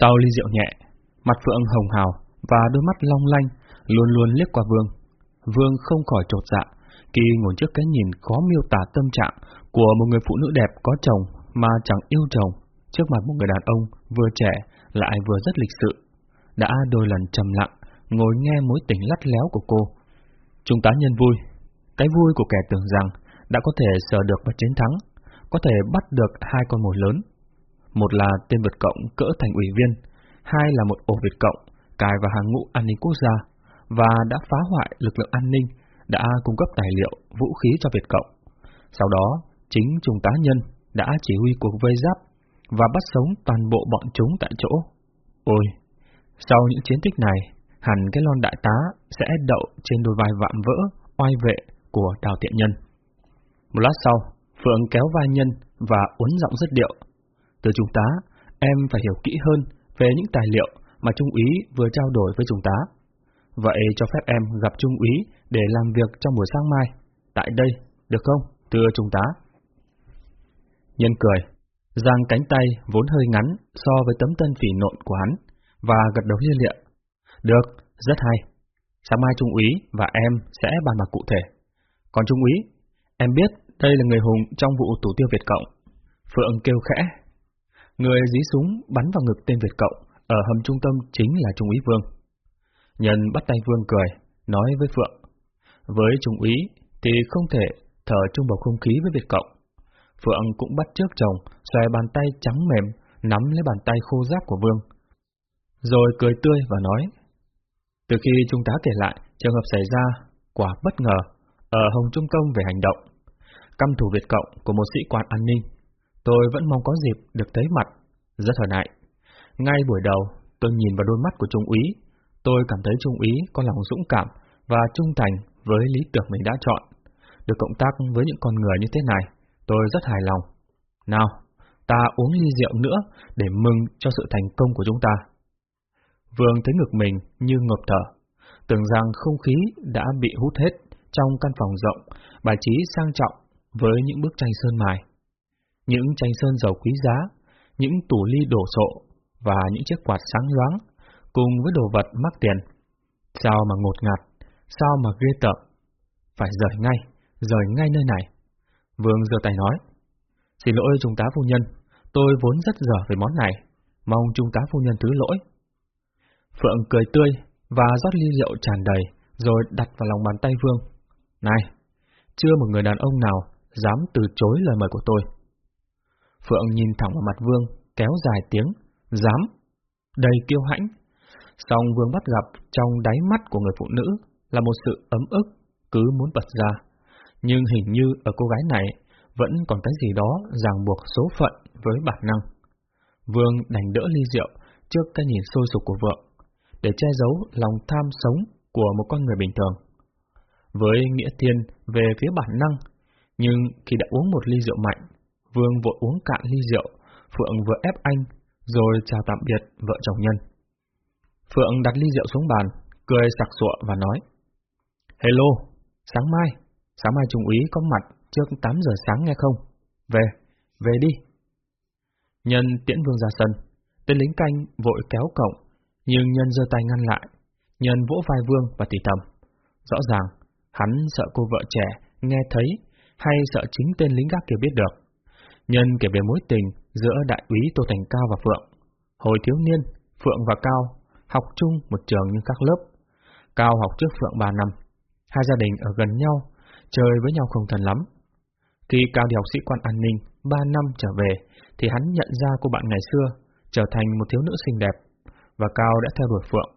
Sau ly rượu nhẹ, mặt Phượng hồng hào và đôi mắt long lanh luôn luôn liếc qua Vương. Vương không khỏi trột dạ khi ngồi trước cái nhìn khó miêu tả tâm trạng của một người phụ nữ đẹp có chồng mà chẳng yêu chồng trước mặt một người đàn ông vừa trẻ lại vừa rất lịch sự. Đã đôi lần trầm lặng, ngồi nghe mối tình lắt léo của cô. Chúng tá nhân vui. Cái vui của kẻ tưởng rằng đã có thể sờ được và chiến thắng, có thể bắt được hai con mồi lớn. Một là tên Việt Cộng cỡ thành ủy viên, hai là một ổ Việt Cộng cài vào hàng ngũ an ninh quốc gia và đã phá hoại lực lượng an ninh, đã cung cấp tài liệu, vũ khí cho Việt Cộng. Sau đó, chính Trung tá nhân đã chỉ huy cuộc vây giáp và bắt sống toàn bộ bọn chúng tại chỗ. Ôi, sau những chiến tích này, hẳn cái lon đại tá sẽ đậu trên đôi vai vạm vỡ, oai vệ của Đào Tiện Nhân. Một lát sau, Phượng kéo vai nhân và uốn giọng rất điệu. Từ Trung tá, em phải hiểu kỹ hơn về những tài liệu mà Trung úy vừa trao đổi với Trung tá. Vậy cho phép em gặp Trung úy để làm việc trong buổi sáng mai. Tại đây, được không, thưa Trung tá? Nhân cười, giang cánh tay vốn hơi ngắn so với tấm tân phỉ nộn của hắn, và gật đầu lia lịa. Được, rất hay. Sáng mai Trung úy và em sẽ bàn bạc cụ thể. Còn Trung úy, em biết đây là người hùng trong vụ tủ tiêu Việt Cộng. Phượng kêu khẽ. Người dí súng bắn vào ngực tên Việt Cộng ở hầm trung tâm chính là Trung úy Vương. Nhân bắt tay Vương cười, nói với Phượng. Với Trung úy thì không thể thở chung bầu không khí với Việt Cộng. Phượng cũng bắt trước chồng, xòe bàn tay trắng mềm, nắm lấy bàn tay khô ráp của Vương. Rồi cười tươi và nói. Từ khi Trung tá kể lại trường hợp xảy ra, quả bất ngờ, ở Hồng Trung Công về hành động, căm thủ Việt Cộng của một sĩ quan an ninh, tôi vẫn mong có dịp được thấy mặt, rất hờn nại Ngay buổi đầu, tôi nhìn vào đôi mắt của Trung úy, tôi cảm thấy Trung úy có lòng dũng cảm và trung thành với lý tưởng mình đã chọn. Được cộng tác với những con người như thế này, tôi rất hài lòng. Nào, ta uống ly rượu nữa để mừng cho sự thành công của chúng ta. Vương thấy ngực mình như ngộp thở, tưởng rằng không khí đã bị hút hết trong căn phòng rộng, bài trí sang trọng với những bức tranh sơn mài. Những tranh sơn dầu quý giá, những tủ ly đổ sộ và những chiếc quạt sáng loáng, cùng với đồ vật mắc tiền. Sao mà ngột ngạt, sao mà ghê tởm. Phải rời ngay, rời ngay nơi này. Vương giơ tay nói, xin lỗi trung tá phu nhân, tôi vốn rất dở về món này, mong trung tá phu nhân thứ lỗi. Phượng cười tươi và rót ly rượu tràn đầy, rồi đặt vào lòng bàn tay Vương. Này, chưa một người đàn ông nào dám từ chối lời mời của tôi. Phượng nhìn thẳng vào mặt Vương, kéo dài tiếng, dám, đầy kiêu hãnh. Song Vương bắt gặp trong đáy mắt của người phụ nữ là một sự ấm ức, cứ muốn bật ra. Nhưng hình như ở cô gái này vẫn còn cái gì đó ràng buộc số phận với bản năng. Vương đành đỡ ly rượu trước cái nhìn sôi sục của vợ, để che giấu lòng tham sống của một con người bình thường. Với nghĩa thiên về phía bản năng, nhưng khi đã uống một ly rượu mạnh, Vương vội uống cạn ly rượu, Phượng vừa ép anh, rồi chào tạm biệt vợ chồng nhân. Phượng đặt ly rượu xuống bàn, cười sặc sụa và nói, Hello, sáng mai, sáng mai Trung úy có mặt trước 8 giờ sáng nghe không? Về, về đi. Nhân tiễn Vương ra sân, tên lính canh vội kéo cổng, nhưng Nhân giơ tay ngăn lại. Nhân vỗ vai Vương và tỉ tầm. Rõ ràng, hắn sợ cô vợ trẻ nghe thấy hay sợ chính tên lính gác kia biết được. Nhân kể về mối tình giữa đại úy Tô Thành Cao và Phượng. Hồi thiếu niên, Phượng và Cao học chung một trường nhưng các lớp. Cao học trước Phượng 3 năm. Hai gia đình ở gần nhau, chơi với nhau không thân lắm. Khi Cao đi học sĩ quan an ninh 3 năm trở về, thì hắn nhận ra cô bạn ngày xưa trở thành một thiếu nữ xinh đẹp, và Cao đã theo đuổi Phượng.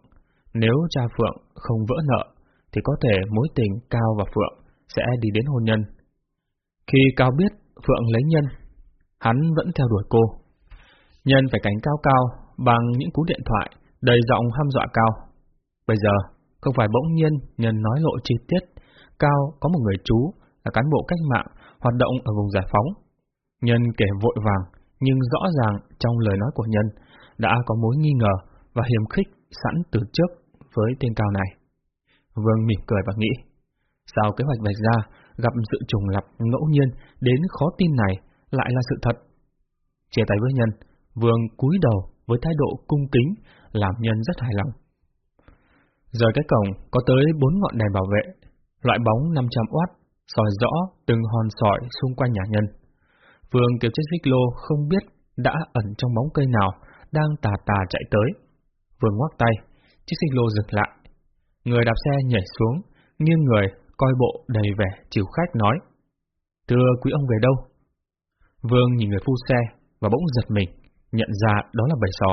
Nếu cha Phượng không vỡ nợ, thì có thể mối tình Cao và Phượng sẽ đi đến hôn nhân. Khi Cao biết Phượng lấy nhân, hắn vẫn theo đuổi cô. Nhân phải cảnh cao cao bằng những cú điện thoại đầy giọng hăm dọa Cao. Bây giờ, không phải bỗng nhiên Nhân nói lộ chi tiết, Cao có một người chú là cán bộ cách mạng hoạt động ở vùng giải phóng. Nhân kể vội vàng, nhưng rõ ràng trong lời nói của Nhân đã có mối nghi ngờ và hiềm khích sẵn từ trước với tên Cao này. Vương mỉm cười và nghĩ, sao kế hoạch vạch ra gặp sự trùng lập ngẫu nhiên đến khó tin này lại là sự thật. Chia tay với nhân, Vương cúi đầu với thái độ cung kính, làm nhân rất hài lòng. Rời cái cổng có tới bốn ngọn đèn bảo vệ, loại bóng 500 watt, soi rõ từng hòn sỏi xung quanh nhà nhân. Vương kiều chiếc xích lô không biết đã ẩn trong bóng cây nào, đang tà tà chạy tới. Vương ngoắc tay, chiếc xích lô dừng lại. Người đạp xe nhảy xuống, nghiêng người, coi bộ đầy vẻ chịu khách nói. Thưa quý ông về đâu? Vương nhìn người phu xe và bỗng giật mình, nhận ra đó là bầy sò.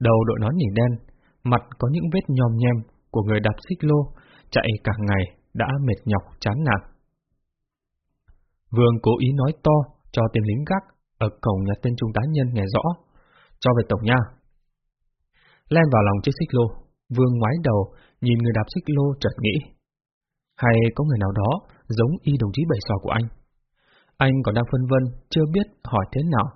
Đầu đội nón nhỉ đen, mặt có những vết nhòm nhem của người đạp xích lô, chạy cả ngày đã mệt nhọc chán nản. Vương cố ý nói to cho tên lính gác ở cổng nhà tên trung tá nhân nghe rõ, cho về tổng nha. Len vào lòng chiếc xích lô, Vương ngoái đầu, nhìn người đạp xích lô chợt nghĩ. Hay có người nào đó giống y đồng chí bảy sò của anh? Anh còn đang phân vân, chưa biết hỏi thế nào,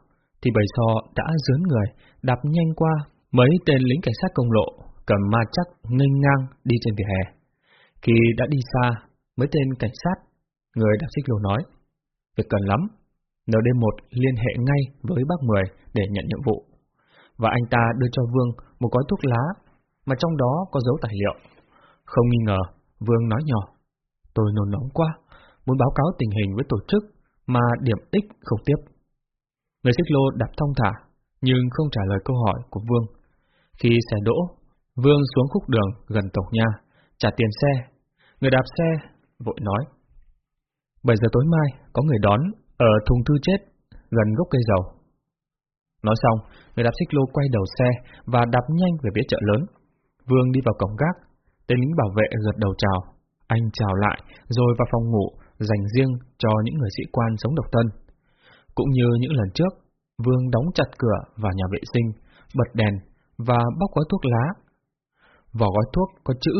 thì bầy sò đã dướn người, đạp nhanh qua mấy tên lính cảnh sát công lộ, cầm ma chắc nghênh ngang đi trên vỉa hè. Khi đã đi xa, mấy tên cảnh sát, người đạp xích lô nói, việc cần lắm, ND1 liên hệ ngay với bác Mười để nhận nhiệm vụ. Và anh ta đưa cho Vương một gói thuốc lá, mà trong đó có dấu tài liệu. Không nghi ngờ, Vương nói nhỏ, tôi nôn nóng quá, muốn báo cáo tình hình với tổ chức mà điểm X không tiếp. Người xích lô đạp thông thả, nhưng không trả lời câu hỏi của Vương. Khi xe đỗ, Vương xuống khúc đường gần tổng nhà, trả tiền xe. Người đạp xe vội nói. 7 giờ tối mai có người đón ở thùng thư chết gần gốc cây dầu. Nói xong, người đạp xích lô quay đầu xe và đạp nhanh về phía chợ lớn. Vương đi vào cổng gác, tên lính bảo vệ gật đầu chào. Anh chào lại, rồi vào phòng ngủ, dành riêng cho những người sĩ quan sống độc thân. Cũng như những lần trước, Vương đóng chặt cửa vào nhà vệ sinh, bật đèn và bóc gói thuốc lá. Vỏ gói thuốc có chữ,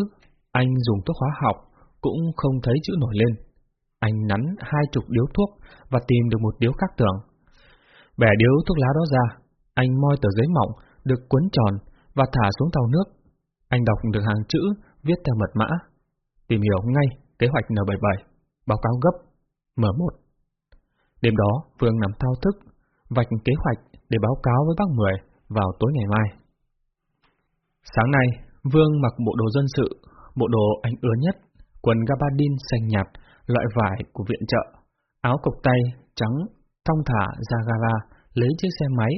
anh dùng thuốc hóa học, cũng không thấy chữ nổi lên. Anh nắn hai chục điếu thuốc và tìm được một điếu khác tưởng. Bẻ điếu thuốc lá đó ra, anh moi tờ giấy mỏng, được cuốn tròn và thả xuống tàu nước. Anh đọc được hàng chữ viết theo mật mã. Tìm hiểu ngay kế hoạch N77 báo cáo gấp, M1. Đêm đó, Phương nằm thao thức, vạch kế hoạch để báo cáo với bác Mười vào tối ngày mai. Sáng nay, Vương mặc bộ đồ dân sự, bộ đồ anh ưa nhất, quần gabardine xanh nhạt, loại vải của viện trợ, áo cộc tay trắng, thong thả ra gara, lấy chiếc xe máy,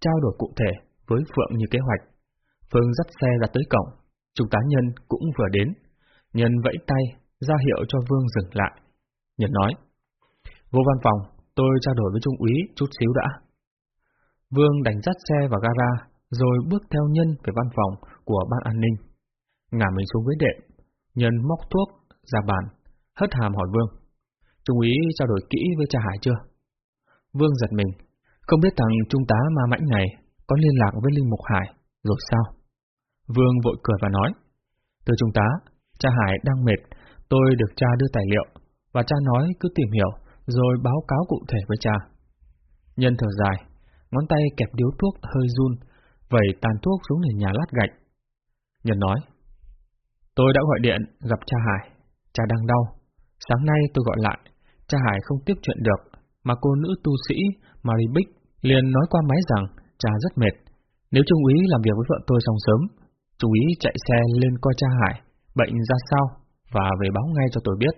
trao đổi cụ thể với Phượng như kế hoạch. Phương dắt xe ra tới cổng, trung tá nhân cũng vừa đến. Nhân vẫy tay, ra hiệu cho Vương dừng lại. Nhật nói, vô văn phòng, tôi trao đổi với Trung úy chút xíu đã. Vương đánh dắt xe vào gara, rồi bước theo Nhân về văn phòng của ban an ninh. Ngả mình xuống với đệm, Nhân móc thuốc, ra bàn, hất hàm hỏi Vương. Trung úy trao đổi kỹ với cha Hải chưa? Vương giật mình, không biết thằng trung tá ma mãnh này có liên lạc với Linh Mục Hải, rồi sao? Vương vội cười và nói, Thưa trung tá, cha Hải đang mệt, tôi được cha đưa tài liệu, và cha nói cứ tìm hiểu, rồi báo cáo cụ thể với cha. Nhân thở dài, ngón tay kẹp điếu thuốc hơi run, vẩy tàn thuốc xuống nền nhà lát gạch. Nhân nói, tôi đã gọi điện gặp cha Hải, cha đang đau. Sáng nay tôi gọi lại, cha Hải không tiếp chuyện được, mà cô nữ tu sĩ Marie Bích liền nói qua máy rằng cha rất mệt. Nếu Trung úy làm việc với vợ tôi xong sớm, Trung úy chạy xe lên coi cha Hải, bệnh ra sao, và về báo ngay cho tôi biết.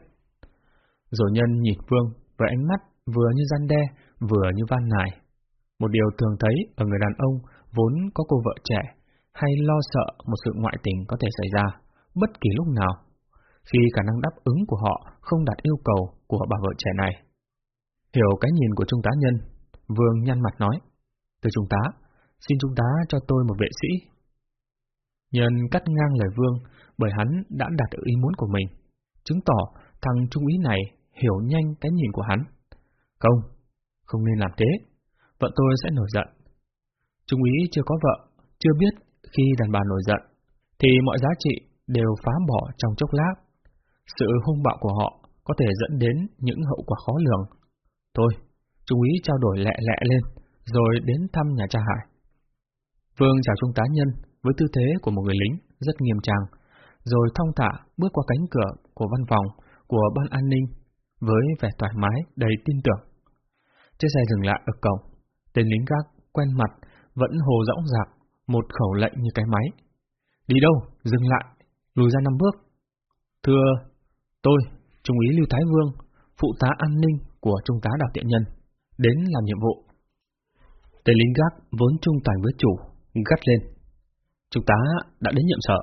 Rồi nhân nhìn Vương với ánh mắt vừa như gian đe, vừa như van nài. Một điều thường thấy ở người đàn ông vốn có cô vợ trẻ, hay lo sợ một sự ngoại tình có thể xảy ra, bất kỳ lúc nào, khi khả năng đáp ứng của họ không đạt yêu cầu của bà vợ trẻ này. Hiểu cái nhìn của Trung tá Nhân, Vương nhăn mặt nói, Từ Trung tá, xin Trung tá cho tôi một vệ sĩ. Nhân cắt ngang lời Vương bởi hắn đã đạt được ý muốn của mình, chứng tỏ thằng Trung úy này hiểu nhanh cái nhìn của hắn. Không, không nên làm thế. Vợ tôi sẽ nổi giận. Trung úy chưa có vợ, chưa biết khi đàn bà nổi giận, thì mọi giá trị đều phá bỏ trong chốc lát. Sự hung bạo của họ có thể dẫn đến những hậu quả khó lường. Thôi, Trung úy trao đổi lẹ lẹ lên, rồi đến thăm nhà cha Hải. Vương chào Trung tá nhân với tư thế của một người lính rất nghiêm trang, rồi thong thả bước qua cánh cửa của văn phòng của ban an ninh với vẻ thoải mái, đầy tin tưởng. Chiếc xe dừng lại ở cổng, tên lính gác quen mặt vẫn hồ rõng rạc một khẩu lệnh như cái máy. Đi đâu? Dừng lại, lùi ra năm bước. Thưa, tôi, Trung úy Lưu Thái Vương, phụ tá an ninh của Trung tá Đào Tiện Nhân, đến làm nhiệm vụ. Tên lính gác vốn trung thành với chủ, gắt lên. Trung tá đã đến nhiệm sở.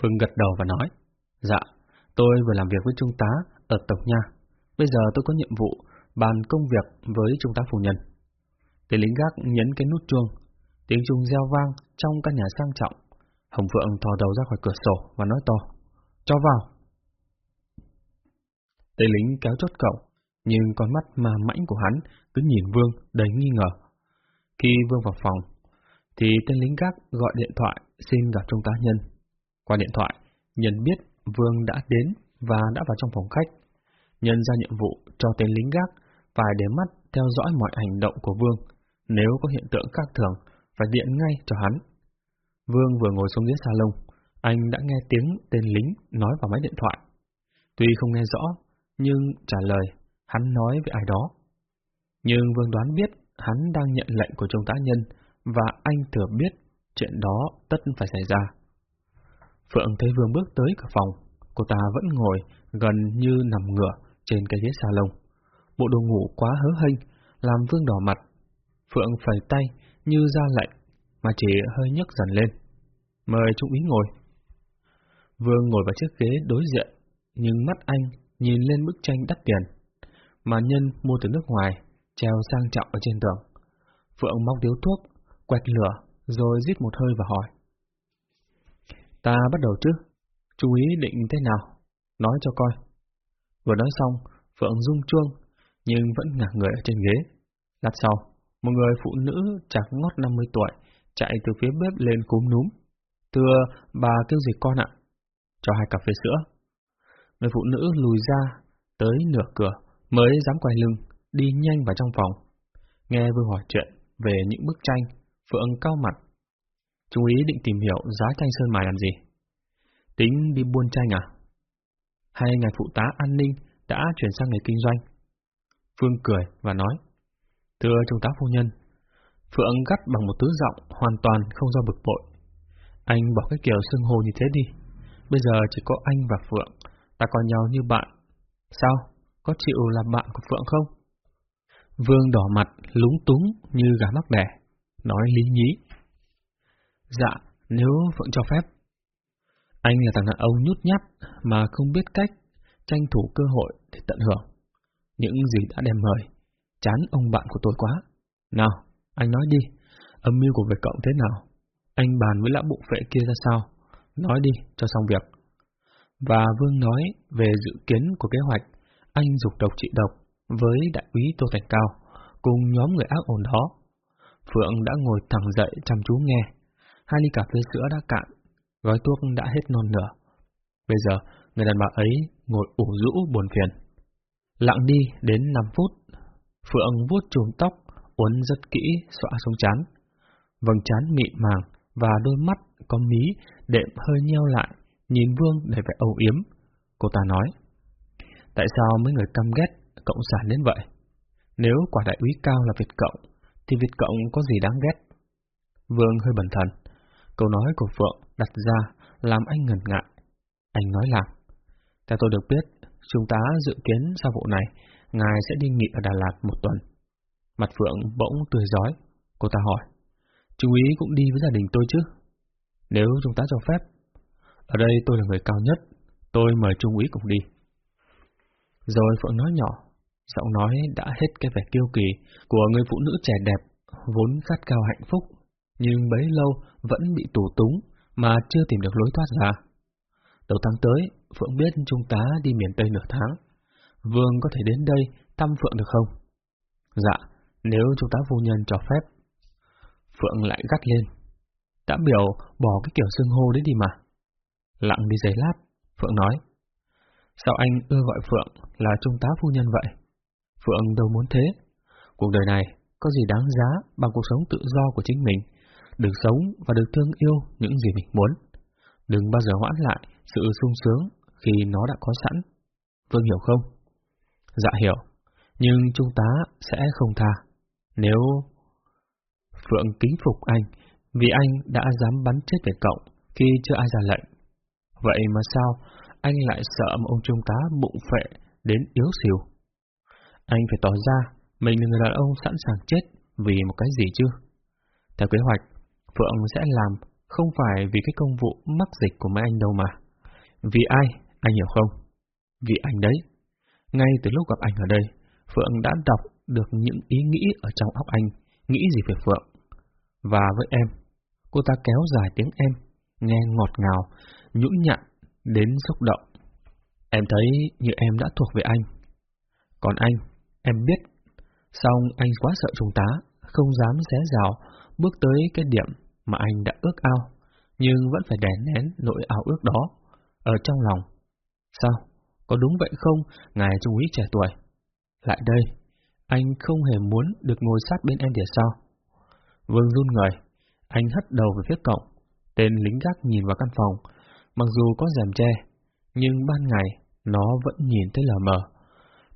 Vương gật đầu và nói, dạ, tôi vừa làm việc với Trung tá ở Tổng Nha. Bây giờ tôi có nhiệm vụ bàn công việc với Trung tá Phu Nhân. Tên lính gác nhấn cái nút chuông, tiếng chuông reo vang trong căn nhà sang trọng. Hồng Phượng thò đầu ra khỏi cửa sổ và nói to, cho vào. Tên lính kéo chốt cậu, nhưng con mắt mà mãnh của hắn cứ nhìn Vương đầy nghi ngờ. Khi Vương vào phòng, thì tên lính gác gọi điện thoại xin gặp Trung tá Nhân. Qua điện thoại, Nhân biết Vương đã đến và đã vào trong phòng khách. Nhân ra nhiệm vụ cho tên lính gác phải để mắt theo dõi mọi hành động của Vương. Nếu có hiện tượng khác thường, phải điện ngay cho hắn. Vương vừa ngồi xuống ghế salon, anh đã nghe tiếng tên lính nói vào máy điện thoại. Tuy không nghe rõ, nhưng trả lời, hắn nói với ai đó. Nhưng Vương đoán biết hắn đang nhận lệnh của Trung tá Nhân, và anh thừa biết chuyện đó tất phải xảy ra. Phượng thấy Vương bước tới cửa phòng, cô ta vẫn ngồi gần như nằm ngửa trên cái ghế salon. Bộ đồ ngủ quá hớ hênh, làm Vương đỏ mặt. Phượng phẩy tay như ra lệnh, mà chỉ hơi nhấc dần lên. Mời Trung úy ngồi. Vương ngồi vào chiếc ghế đối diện, nhưng mắt anh nhìn lên bức tranh đắt tiền, mà Nhân mua từ nước ngoài, treo sang trọng ở trên tường. Phượng móc điếu thuốc, quẹt lửa, rồi rít một hơi và hỏi. Ta bắt đầu chứ? Chú ý định thế nào? Nói cho coi. Vừa nói xong, Phượng rung chuông, nhưng vẫn ngả người ở trên ghế. Lát sau, một người phụ nữ chạc ngót 50 tuổi, chạy từ phía bếp lên cúm núm. Thưa, bà kêu gì con ạ? Cho hai cà phê sữa. Người phụ nữ lùi ra, tới nửa cửa, mới dám quay lưng, đi nhanh vào trong phòng. Nghe vừa hỏi chuyện về những bức tranh, Phượng cao mặt. Chú ý định tìm hiểu giá tranh sơn mài làm gì? Tính đi buôn tranh à? Hay ngài phụ tá an ninh đã chuyển sang nghề kinh doanh? Phương cười và nói, Thưa Trung tá phu nhân, Phượng gắt bằng một tứ giọng hoàn toàn không do bực bội. Anh bỏ cái kiểu xưng hồ như thế đi. Bây giờ chỉ có anh và Phượng, ta coi nhau như bạn. Sao? Có chịu làm bạn của Phượng không? Vương đỏ mặt, lúng túng như gà mắc đẻ, nói lý nhí. Dạ, nếu Phượng cho phép. Anh là thằng đàn ông nhút nhát mà không biết cách tranh thủ cơ hội để tận hưởng. Những gì đã đem mời, chán ông bạn của tôi quá. Nào, anh nói đi, âm mưu của việc cậu thế nào? Anh bàn với lão bộ phệ kia ra sao? Nói đi, cho xong việc. Và Vương nói về dự kiến của kế hoạch anh dục độc trị độc với đại úy Tô Thành Cao cùng nhóm người ác ổn đó. Phượng đã ngồi thẳng dậy chăm chú nghe. Hai ly cà phê sữa đã cạn, gói thuốc đã hết non nửa. Bây giờ, người đàn bà ấy ngồi ủ rũ buồn phiền. Lặng đi đến 5 phút, Phượng vuốt chùm tóc, uốn rất kỹ, xõa xuống chán. Vầng chán mịn màng và đôi mắt có mí đệm hơi nheo lại, nhìn Vương để vẻ âu yếm. Cô ta nói, tại sao mấy người căm ghét cộng sản đến vậy? Nếu quả đại úy cao là Việt Cộng, thì Việt Cộng có gì đáng ghét? Vương hơi bẩn thần. Câu nói của Phượng đặt ra làm anh ngần ngại. Anh nói là, theo tôi được biết, chúng ta dự kiến sau vụ này, ngài sẽ đi nghỉ ở Đà Lạt một tuần. Mặt Phượng bỗng tươi giói. Cô ta hỏi, chú ý cũng đi với gia đình tôi chứ? Nếu chúng ta cho phép. Ở đây tôi là người cao nhất, tôi mời Trung úy cùng đi. Rồi Phượng nói nhỏ, giọng nói đã hết cái vẻ kiêu kỳ của người phụ nữ trẻ đẹp, vốn khát cao hạnh phúc, nhưng bấy lâu vẫn bị tù túng mà chưa tìm được lối thoát ra. Đầu tháng tới, Phượng biết chúng ta đi miền Tây nửa tháng. Vương có thể đến đây thăm Phượng được không? Dạ, nếu chúng ta phu nhân cho phép. Phượng lại gắt lên. Đã biểu bỏ cái kiểu xưng hô đấy đi mà. Lặng đi giấy lát, Phượng nói. Sao anh ưa gọi Phượng là trung tá phu nhân vậy? Phượng đâu muốn thế. Cuộc đời này có gì đáng giá bằng cuộc sống tự do của chính mình, được sống và được thương yêu những gì mình muốn. Đừng bao giờ hoãn lại sự sung sướng khi nó đã có sẵn. Vương hiểu không? Dạ hiểu, nhưng trung tá sẽ không tha. Nếu... Phượng kính phục anh vì anh đã dám bắn chết về cậu khi chưa ai ra lệnh. Vậy mà sao anh lại sợ ông trung tá bụng phệ đến yếu xìu? Anh phải tỏ ra mình là người đàn ông sẵn sàng chết vì một cái gì chứ? Theo kế hoạch, Phượng sẽ làm không phải vì cái công vụ mắc dịch của mấy anh đâu mà. Vì ai, anh hiểu không? Vì anh đấy. Ngay từ lúc gặp anh ở đây, Phượng đã đọc được những ý nghĩ ở trong óc anh, nghĩ gì về Phượng. Và với em, cô ta kéo dài tiếng em, nghe ngọt ngào, nhũn nhặn, đến xúc động. Em thấy như em đã thuộc về anh. Còn anh, em biết, xong anh quá sợ trung tá, không dám xé rào, bước tới cái điểm mà anh đã ước ao, nhưng vẫn phải đè nén nỗi ao ước đó ở trong lòng. Sao? Có đúng vậy không, ngài trung úy trẻ tuổi? Lại đây, anh không hề muốn được ngồi sát bên em để sao? Vương run người, anh hất đầu về phía cổng. Tên lính gác nhìn vào căn phòng, mặc dù có rèm che, nhưng ban ngày nó vẫn nhìn thấy lờ mờ.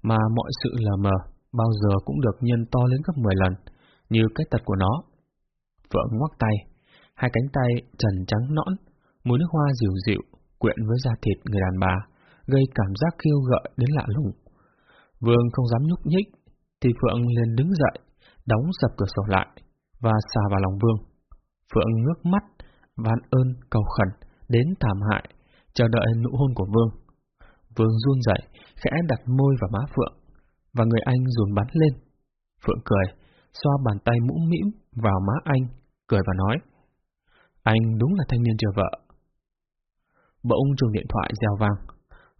Mà mọi sự lờ mờ bao giờ cũng được nhân to lên gấp 10 lần, như cái tật của nó. Vợ ngoắc tay, hai cánh tay trần trắng nõn, mùi nước hoa dịu dịu, quyện với da thịt người đàn bà, gây cảm giác khiêu gợi đến lạ lùng. Vương không dám nhúc nhích, thì Phượng liền đứng dậy, đóng sập cửa sổ lại, và xà vào lòng Vương. Phượng ngước mắt, van ơn cầu khẩn, đến thảm hại, chờ đợi nụ hôn của Vương. Vương run dậy, khẽ đặt môi vào má Phượng, và người anh dồn bắn lên. Phượng cười, xoa bàn tay mũm mĩm vào má anh, cười và nói, anh đúng là thanh niên chưa vợ. Bỗng chuông điện thoại reo vang,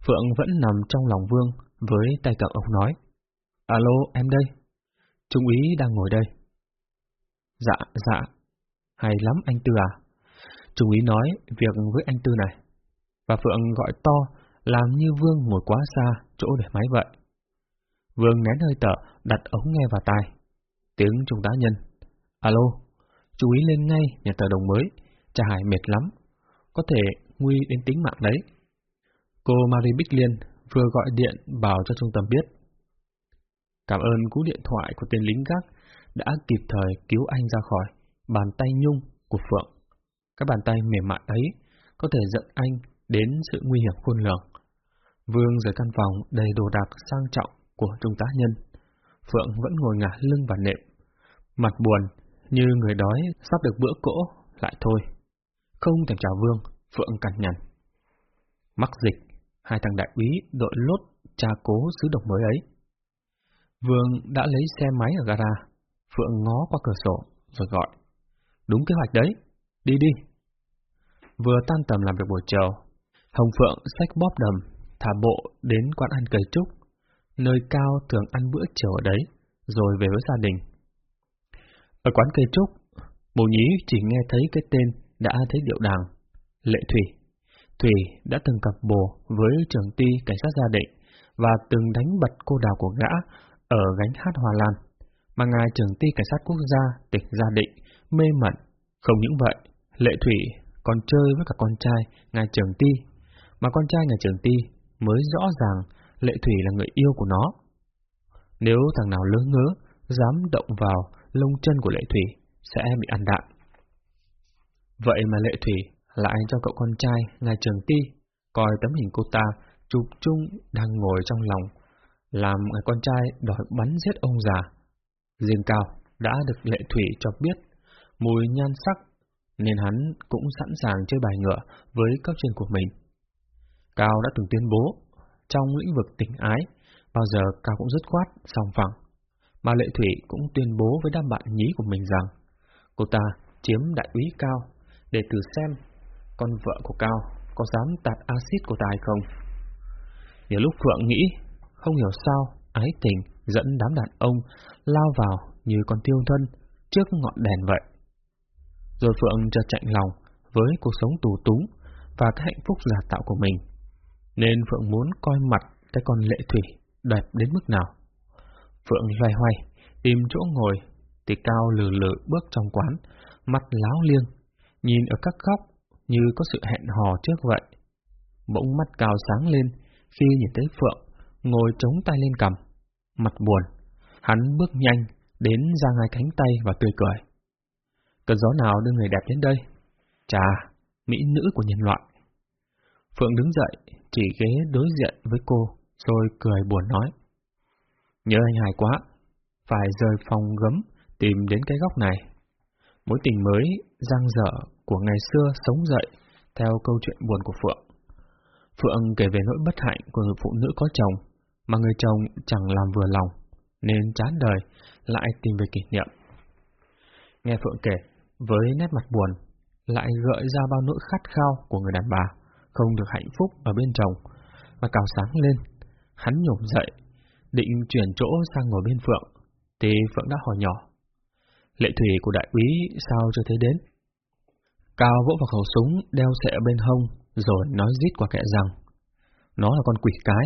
Phượng vẫn nằm trong lòng Vương với tay cầm ông nói, Alo, em đây. Trung úy đang ngồi đây. Dạ, dạ. Hay lắm anh Tư à. Trung úy nói việc với anh Tư này. Và Phượng gọi to, làm như Vương ngồi quá xa, chỗ để máy vậy. Vương nén hơi tở, đặt ống nghe vào tai. Tiếng trung tá nhân. Alo, chú ý lên ngay nhà tờ đồng mới, cha Hải mệt lắm, có thể nguy đến tính mạng đấy. Cô Marie Bích Liên vừa gọi điện bảo cho trung tâm biết. Cảm ơn cú điện thoại của tên lính gác đã kịp thời cứu anh ra khỏi bàn tay nhung của Phượng. Các bàn tay mềm mại ấy có thể dẫn anh đến sự nguy hiểm khôn lường. Vương rời căn phòng đầy đồ đạc sang trọng của trung tá nhân. Phượng vẫn ngồi ngả lưng và nệm. Mặt buồn, như người đói sắp được bữa cỗ, lại thôi. Không thèm chào Vương, Phượng cằn nhằn. Mắc dịch, hai thằng đại úy đội lốt tra cố sứ độc mới ấy. Vương đã lấy xe máy ở gara, Phượng ngó qua cửa sổ, rồi gọi. Đúng kế hoạch đấy, đi đi. Vừa tan tầm làm việc buổi chiều, Hồng Phượng xách bóp đầm, thả bộ đến quán ăn cây trúc, nơi cao thường ăn bữa chiều ở đấy, rồi về với gia đình. Ở quán cây trúc, bồ nhí chỉ nghe thấy cái tên đã thấy điệu đàng, Lệ Thủy. Thủy đã từng cặp bồ với trưởng ty cảnh sát gia định và từng đánh bật cô đào của gã ở gánh hát Hoa Lan, mà ngài trưởng ty cảnh sát quốc gia tỉnh Gia Định mê mẩn. Không những vậy, Lệ Thủy còn chơi với cả con trai ngài trưởng ty, mà con trai ngài trưởng ty mới rõ ràng Lệ Thủy là người yêu của nó. Nếu thằng nào lớn ngớ, dám động vào lông chân của Lệ Thủy, sẽ bị ăn đạn. Vậy mà Lệ Thủy lại cho cậu con trai ngài trường ti coi tấm hình cô ta chụp chung đang ngồi trong lòng làm người con trai đòi bắn giết ông già. Riêng Cao đã được lệ thủy cho biết mùi nhan sắc, nên hắn cũng sẵn sàng chơi bài ngựa với cấp trên của mình. Cao đã từng tuyên bố, trong lĩnh vực tình ái, bao giờ Cao cũng dứt khoát, song phẳng. Mà Lệ Thủy cũng tuyên bố với đám bạn nhí của mình rằng, cô ta chiếm đại úy Cao để thử xem con vợ của Cao có dám tạt axit của ta hay không. Nhiều lúc Phượng nghĩ không hiểu sao, ái tình dẫn đám đàn ông lao vào như con tiêu thân trước ngọn đèn vậy. Rồi Phượng chợt chạy lòng với cuộc sống tù túng và cái hạnh phúc giả tạo của mình. Nên Phượng muốn coi mặt cái con lệ thủy đẹp đến mức nào. Phượng loay hoay, tìm chỗ ngồi, thì cao lừ lự bước trong quán, mặt láo liêng, nhìn ở các góc như có sự hẹn hò trước vậy. Bỗng mắt cao sáng lên khi nhìn thấy Phượng ngồi chống tay lên cầm, mặt buồn. Hắn bước nhanh, đến ra hai cánh tay và tươi cười. Cơn gió nào đưa người đẹp đến đây? Chà, mỹ nữ của nhân loại. Phượng đứng dậy, chỉ ghế đối diện với cô, rồi cười buồn nói. Nhớ anh hài quá, phải rời phòng gấm, tìm đến cái góc này. Mối tình mới, giang dở của ngày xưa sống dậy, theo câu chuyện buồn của Phượng. Phượng kể về nỗi bất hạnh của người phụ nữ có chồng, mà người chồng chẳng làm vừa lòng, nên chán đời, lại tìm về kỷ niệm. Nghe Phượng kể, với nét mặt buồn, lại gợi ra bao nỗi khát khao của người đàn bà, không được hạnh phúc ở bên chồng, và cào sáng lên. Hắn nhổm dậy, định chuyển chỗ sang ngồi bên Phượng, thì Phượng đã hỏi nhỏ. Lệ thủy của đại úy sao chưa thấy đến? Cao vỗ vào khẩu súng, đeo sẹ bên hông, rồi nói rít qua kệ rằng, nó là con quỷ cái,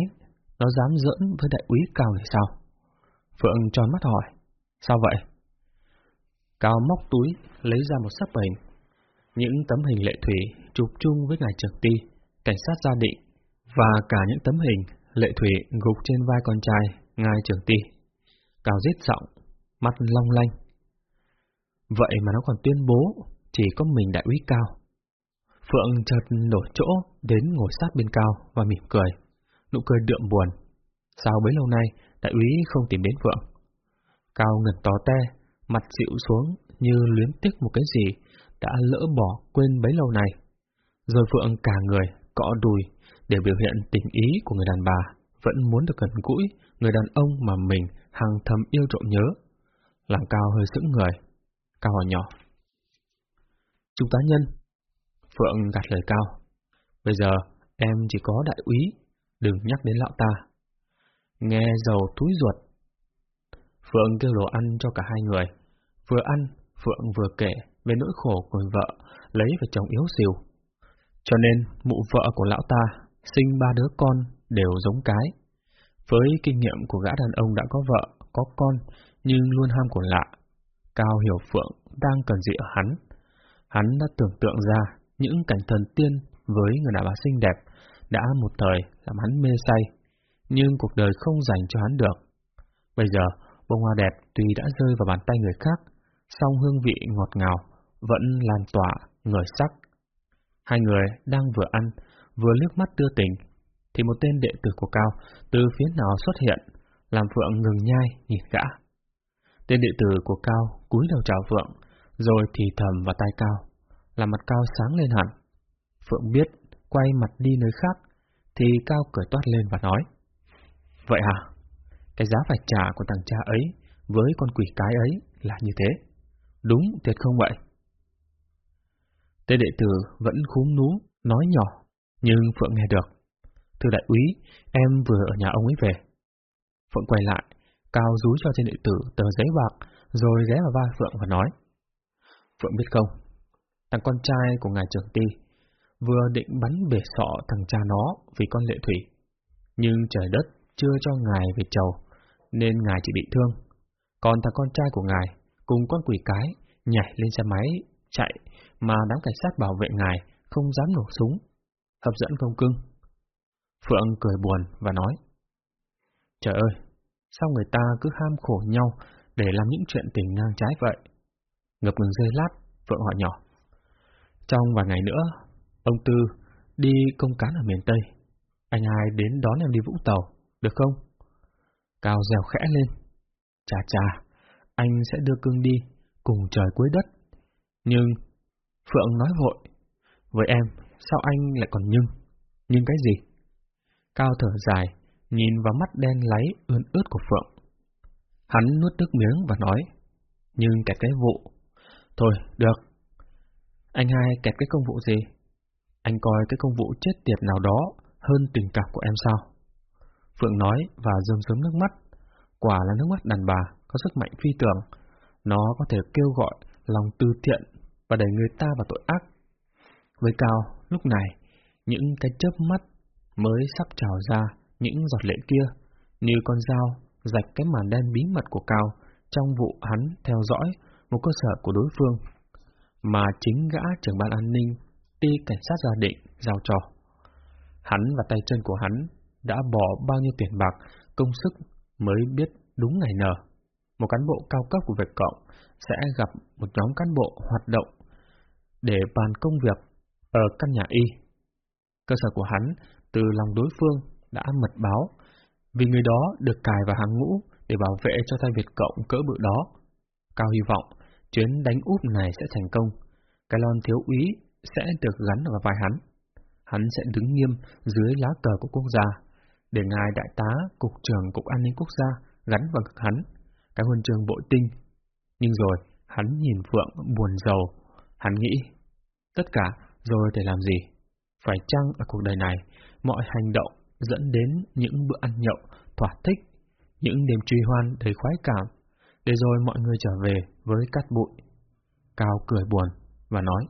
nó dám giỡn với đại úy Cao thì sao? Phượng tròn mắt hỏi, sao vậy? Cao móc túi, lấy ra một sắp hình. Những tấm hình lệ thủy chụp chung với ngài trưởng ti, cảnh sát gia định, và cả những tấm hình lệ thủy gục trên vai con trai, ngài trưởng ti. Cao giết giọng, mắt long lanh. Vậy mà nó còn tuyên bố chỉ có mình đại úy Cao. Phượng chợt đổi chỗ đến ngồi sát bên Cao và mỉm cười, nụ cười đượm buồn. Sao bấy lâu nay đại úy không tìm đến Phượng? Cao ngẩn tó te, mặt dịu xuống như luyến tiếc một cái gì đã lỡ bỏ quên bấy lâu này. Rồi Phượng cả người cọ đùi để biểu hiện tình ý của người đàn bà vẫn muốn được gần gũi người đàn ông mà mình hàng thầm yêu trộm nhớ. Làm Cao hơi sững người. Cao hỏi nhỏ. Chúng tá nhân. Phượng gạt lời Cao. Bây giờ em chỉ có đại úy, đừng nhắc đến lão ta. Nghe giàu túi ruột. Phượng kêu đồ ăn cho cả hai người. Vừa ăn, Phượng vừa kể về nỗi khổ của vợ lấy về chồng yếu xìu. Cho nên, mụ vợ của lão ta sinh ba đứa con đều giống cái. Với kinh nghiệm của gã đàn ông đã có vợ, có con, nhưng luôn ham của lạ, Cao hiểu Phượng đang cần gì ở hắn. Hắn đã tưởng tượng ra những cảnh thần tiên với người đàn bà xinh đẹp đã một thời làm hắn mê say, nhưng cuộc đời không dành cho hắn được. Bây giờ, bông hoa đẹp tuy đã rơi vào bàn tay người khác, song hương vị ngọt ngào vẫn lan tỏa, ngời sắc. Hai người đang vừa ăn, vừa liếc mắt đưa tình, thì một tên đệ tử của Cao từ phía nào xuất hiện, làm Phượng ngừng nhai nhìn gã. Tên đệ tử của Cao cúi đầu chào Phượng, rồi thì thầm vào tai Cao, làm mặt Cao sáng lên hẳn. Phượng biết, quay mặt đi nơi khác, thì Cao cười toát lên và nói, Vậy hả? Cái giá phải trả của thằng cha ấy với con quỷ cái ấy là như thế. Đúng thiệt không vậy? Tên đệ tử vẫn khúm nú, nói nhỏ, nhưng Phượng nghe được. Thưa đại úy, em vừa ở nhà ông ấy về. Phượng quay lại, cao rúi cho trên đệ tử tờ giấy bạc, rồi ghé vào vai Phượng và nói. Phượng biết không, thằng con trai của ngài trưởng ti vừa định bắn bể sọ thằng cha nó vì con lệ thủy. Nhưng trời đất chưa cho ngài về chầu, nên ngài chỉ bị thương. Còn thằng con trai của ngài cùng con quỷ cái nhảy lên xe máy, chạy, mà đám cảnh sát bảo vệ ngài không dám nổ súng. Hấp dẫn không cưng? Phượng cười buồn và nói, Trời ơi, sao người ta cứ ham khổ nhau để làm những chuyện tình ngang trái vậy? Ngập ngừng dây lát, Phượng hỏi nhỏ. Trong vài ngày nữa, ông Tư đi công cán ở miền Tây. Anh hai đến đón em đi Vũng Tàu, được không? Cao dèo khẽ lên. Chà chà, anh sẽ đưa cưng đi, cùng trời cuối đất. Nhưng, Phượng nói vội, với em, sao anh lại còn nhưng? Nhưng cái gì? Cao thở dài, nhìn vào mắt đen láy ươn ướt của Phượng. Hắn nuốt nước miếng và nói, nhưng kẹt cái vụ. Thôi, được. Anh hai kẹt cái công vụ gì? Anh coi cái công vụ chết tiệt nào đó hơn tình cảm của em sao? Phượng nói và rơm rớm nước mắt. Quả là nước mắt đàn bà có sức mạnh phi thường. Nó có thể kêu gọi lòng tư thiện và đẩy người ta vào tội ác. Với Cao, lúc này, những cái chớp mắt mới sắp trào ra những giọt lệ kia, như con dao rạch cái màn đen bí mật của Cao trong vụ hắn theo dõi một cơ sở của đối phương, mà chính gã trưởng ban an ninh, ti cảnh sát gia định giao trò Hắn và tay chân của hắn đã bỏ bao nhiêu tiền bạc, công sức mới biết đúng ngày nở. một cán bộ cao cấp của Việt Cộng sẽ gặp một nhóm cán bộ hoạt động để bàn công việc ở căn nhà y. Cơ sở của hắn từ lòng đối phương đã mật báo vì người đó được cài vào hàng ngũ để bảo vệ cho tay Việt Cộng cỡ bự đó. Cao hy vọng chuyến đánh úp này sẽ thành công, cái lon thiếu úy sẽ được gắn vào vai hắn. Hắn sẽ đứng nghiêm dưới lá cờ của quốc gia, để ngài đại tá cục trưởng cục an ninh quốc gia gắn vào ngực hắn, cái huân trường bội tinh. Nhưng rồi, hắn nhìn Phượng buồn rầu hắn nghĩ, tất cả rồi để làm gì? Phải chăng ở cuộc đời này, mọi hành động dẫn đến những bữa ăn nhậu, thỏa thích, những đêm truy hoan đầy khoái cảm, để rồi mọi người trở về với cát bụi. Cao cười buồn và nói,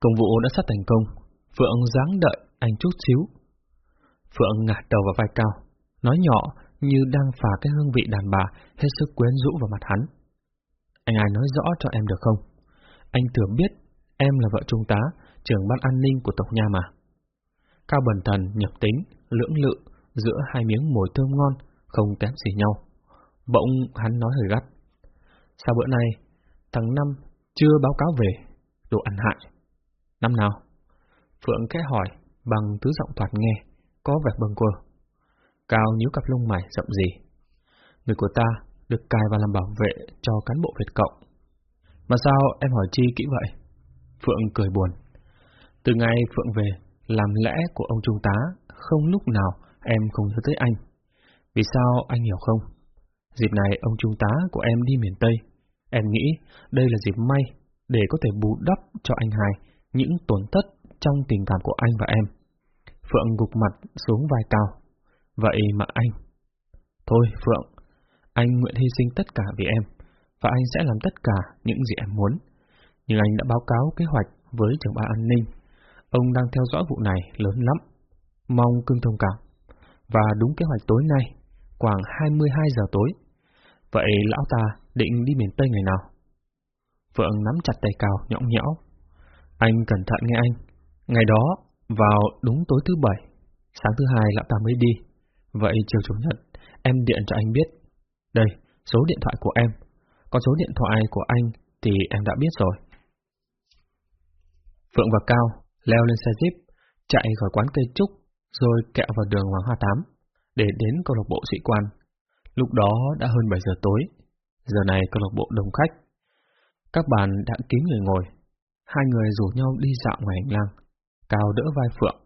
công vụ đã sắp thành công, Phượng dáng đợi anh chút xíu. Phượng ngả đầu vào vai Cao, nói nhỏ như đang phà cái hương vị đàn bà hết sức quyến rũ vào mặt hắn. Anh ai nói rõ cho em được không? Anh tưởng biết em là vợ trung tá, trưởng ban an ninh của Tổng Nha mà. Cao bần thần nhập tính, lưỡng lự, giữa hai miếng mồi thơm ngon, không kém gì nhau. Bỗng hắn nói hơi gắt. Sao bữa nay, thằng Năm chưa báo cáo về, đồ ăn hại. Năm nào? Phượng khẽ hỏi, bằng thứ giọng thoạt nghe, có vẻ bâng quơ. Cao nhíu cặp lông mày rậm gì. Người của ta được cài vào làm bảo vệ cho cán bộ Việt Cộng. Mà sao em hỏi chi kỹ vậy? Phượng cười buồn. Từ ngày Phượng về, làm lẽ của ông Trung tá, không lúc nào em không nhớ tới anh. Vì sao anh hiểu không? Dịp này ông Trung tá của em đi miền Tây. Em nghĩ đây là dịp may để có thể bù đắp cho anh Hải những tổn thất trong tình cảm của anh và em. Phượng gục mặt xuống vai cao. Vậy mà anh... Thôi Phượng, anh nguyện hy sinh tất cả vì em, và anh sẽ làm tất cả những gì em muốn. Nhưng anh đã báo cáo kế hoạch với trưởng ban an ninh. Ông đang theo dõi vụ này lớn lắm. Mong cưng thông cảm. Và đúng kế hoạch tối nay, khoảng 22 giờ tối. Vậy lão ta định đi miền Tây ngày nào? Phượng nắm chặt tay cào nhõng nhẽo. Anh cẩn thận nghe anh. Ngày đó, vào đúng tối thứ bảy, sáng thứ hai lão ta mới đi. Vậy chiều chủ nhật, em điện cho anh biết. Đây, số điện thoại của em. Còn số điện thoại của anh thì em đã biết rồi. Phượng và Cao leo lên xe jeep, chạy khỏi quán cây trúc, rồi kẹo vào đường Hoàng Hoa Tám, để đến câu lạc bộ sĩ quan. Lúc đó đã hơn 7 giờ tối, giờ này câu lạc bộ đông khách. Các bàn đã kín người ngồi, hai người rủ nhau đi dạo ngoài hành lang. Cao đỡ vai Phượng,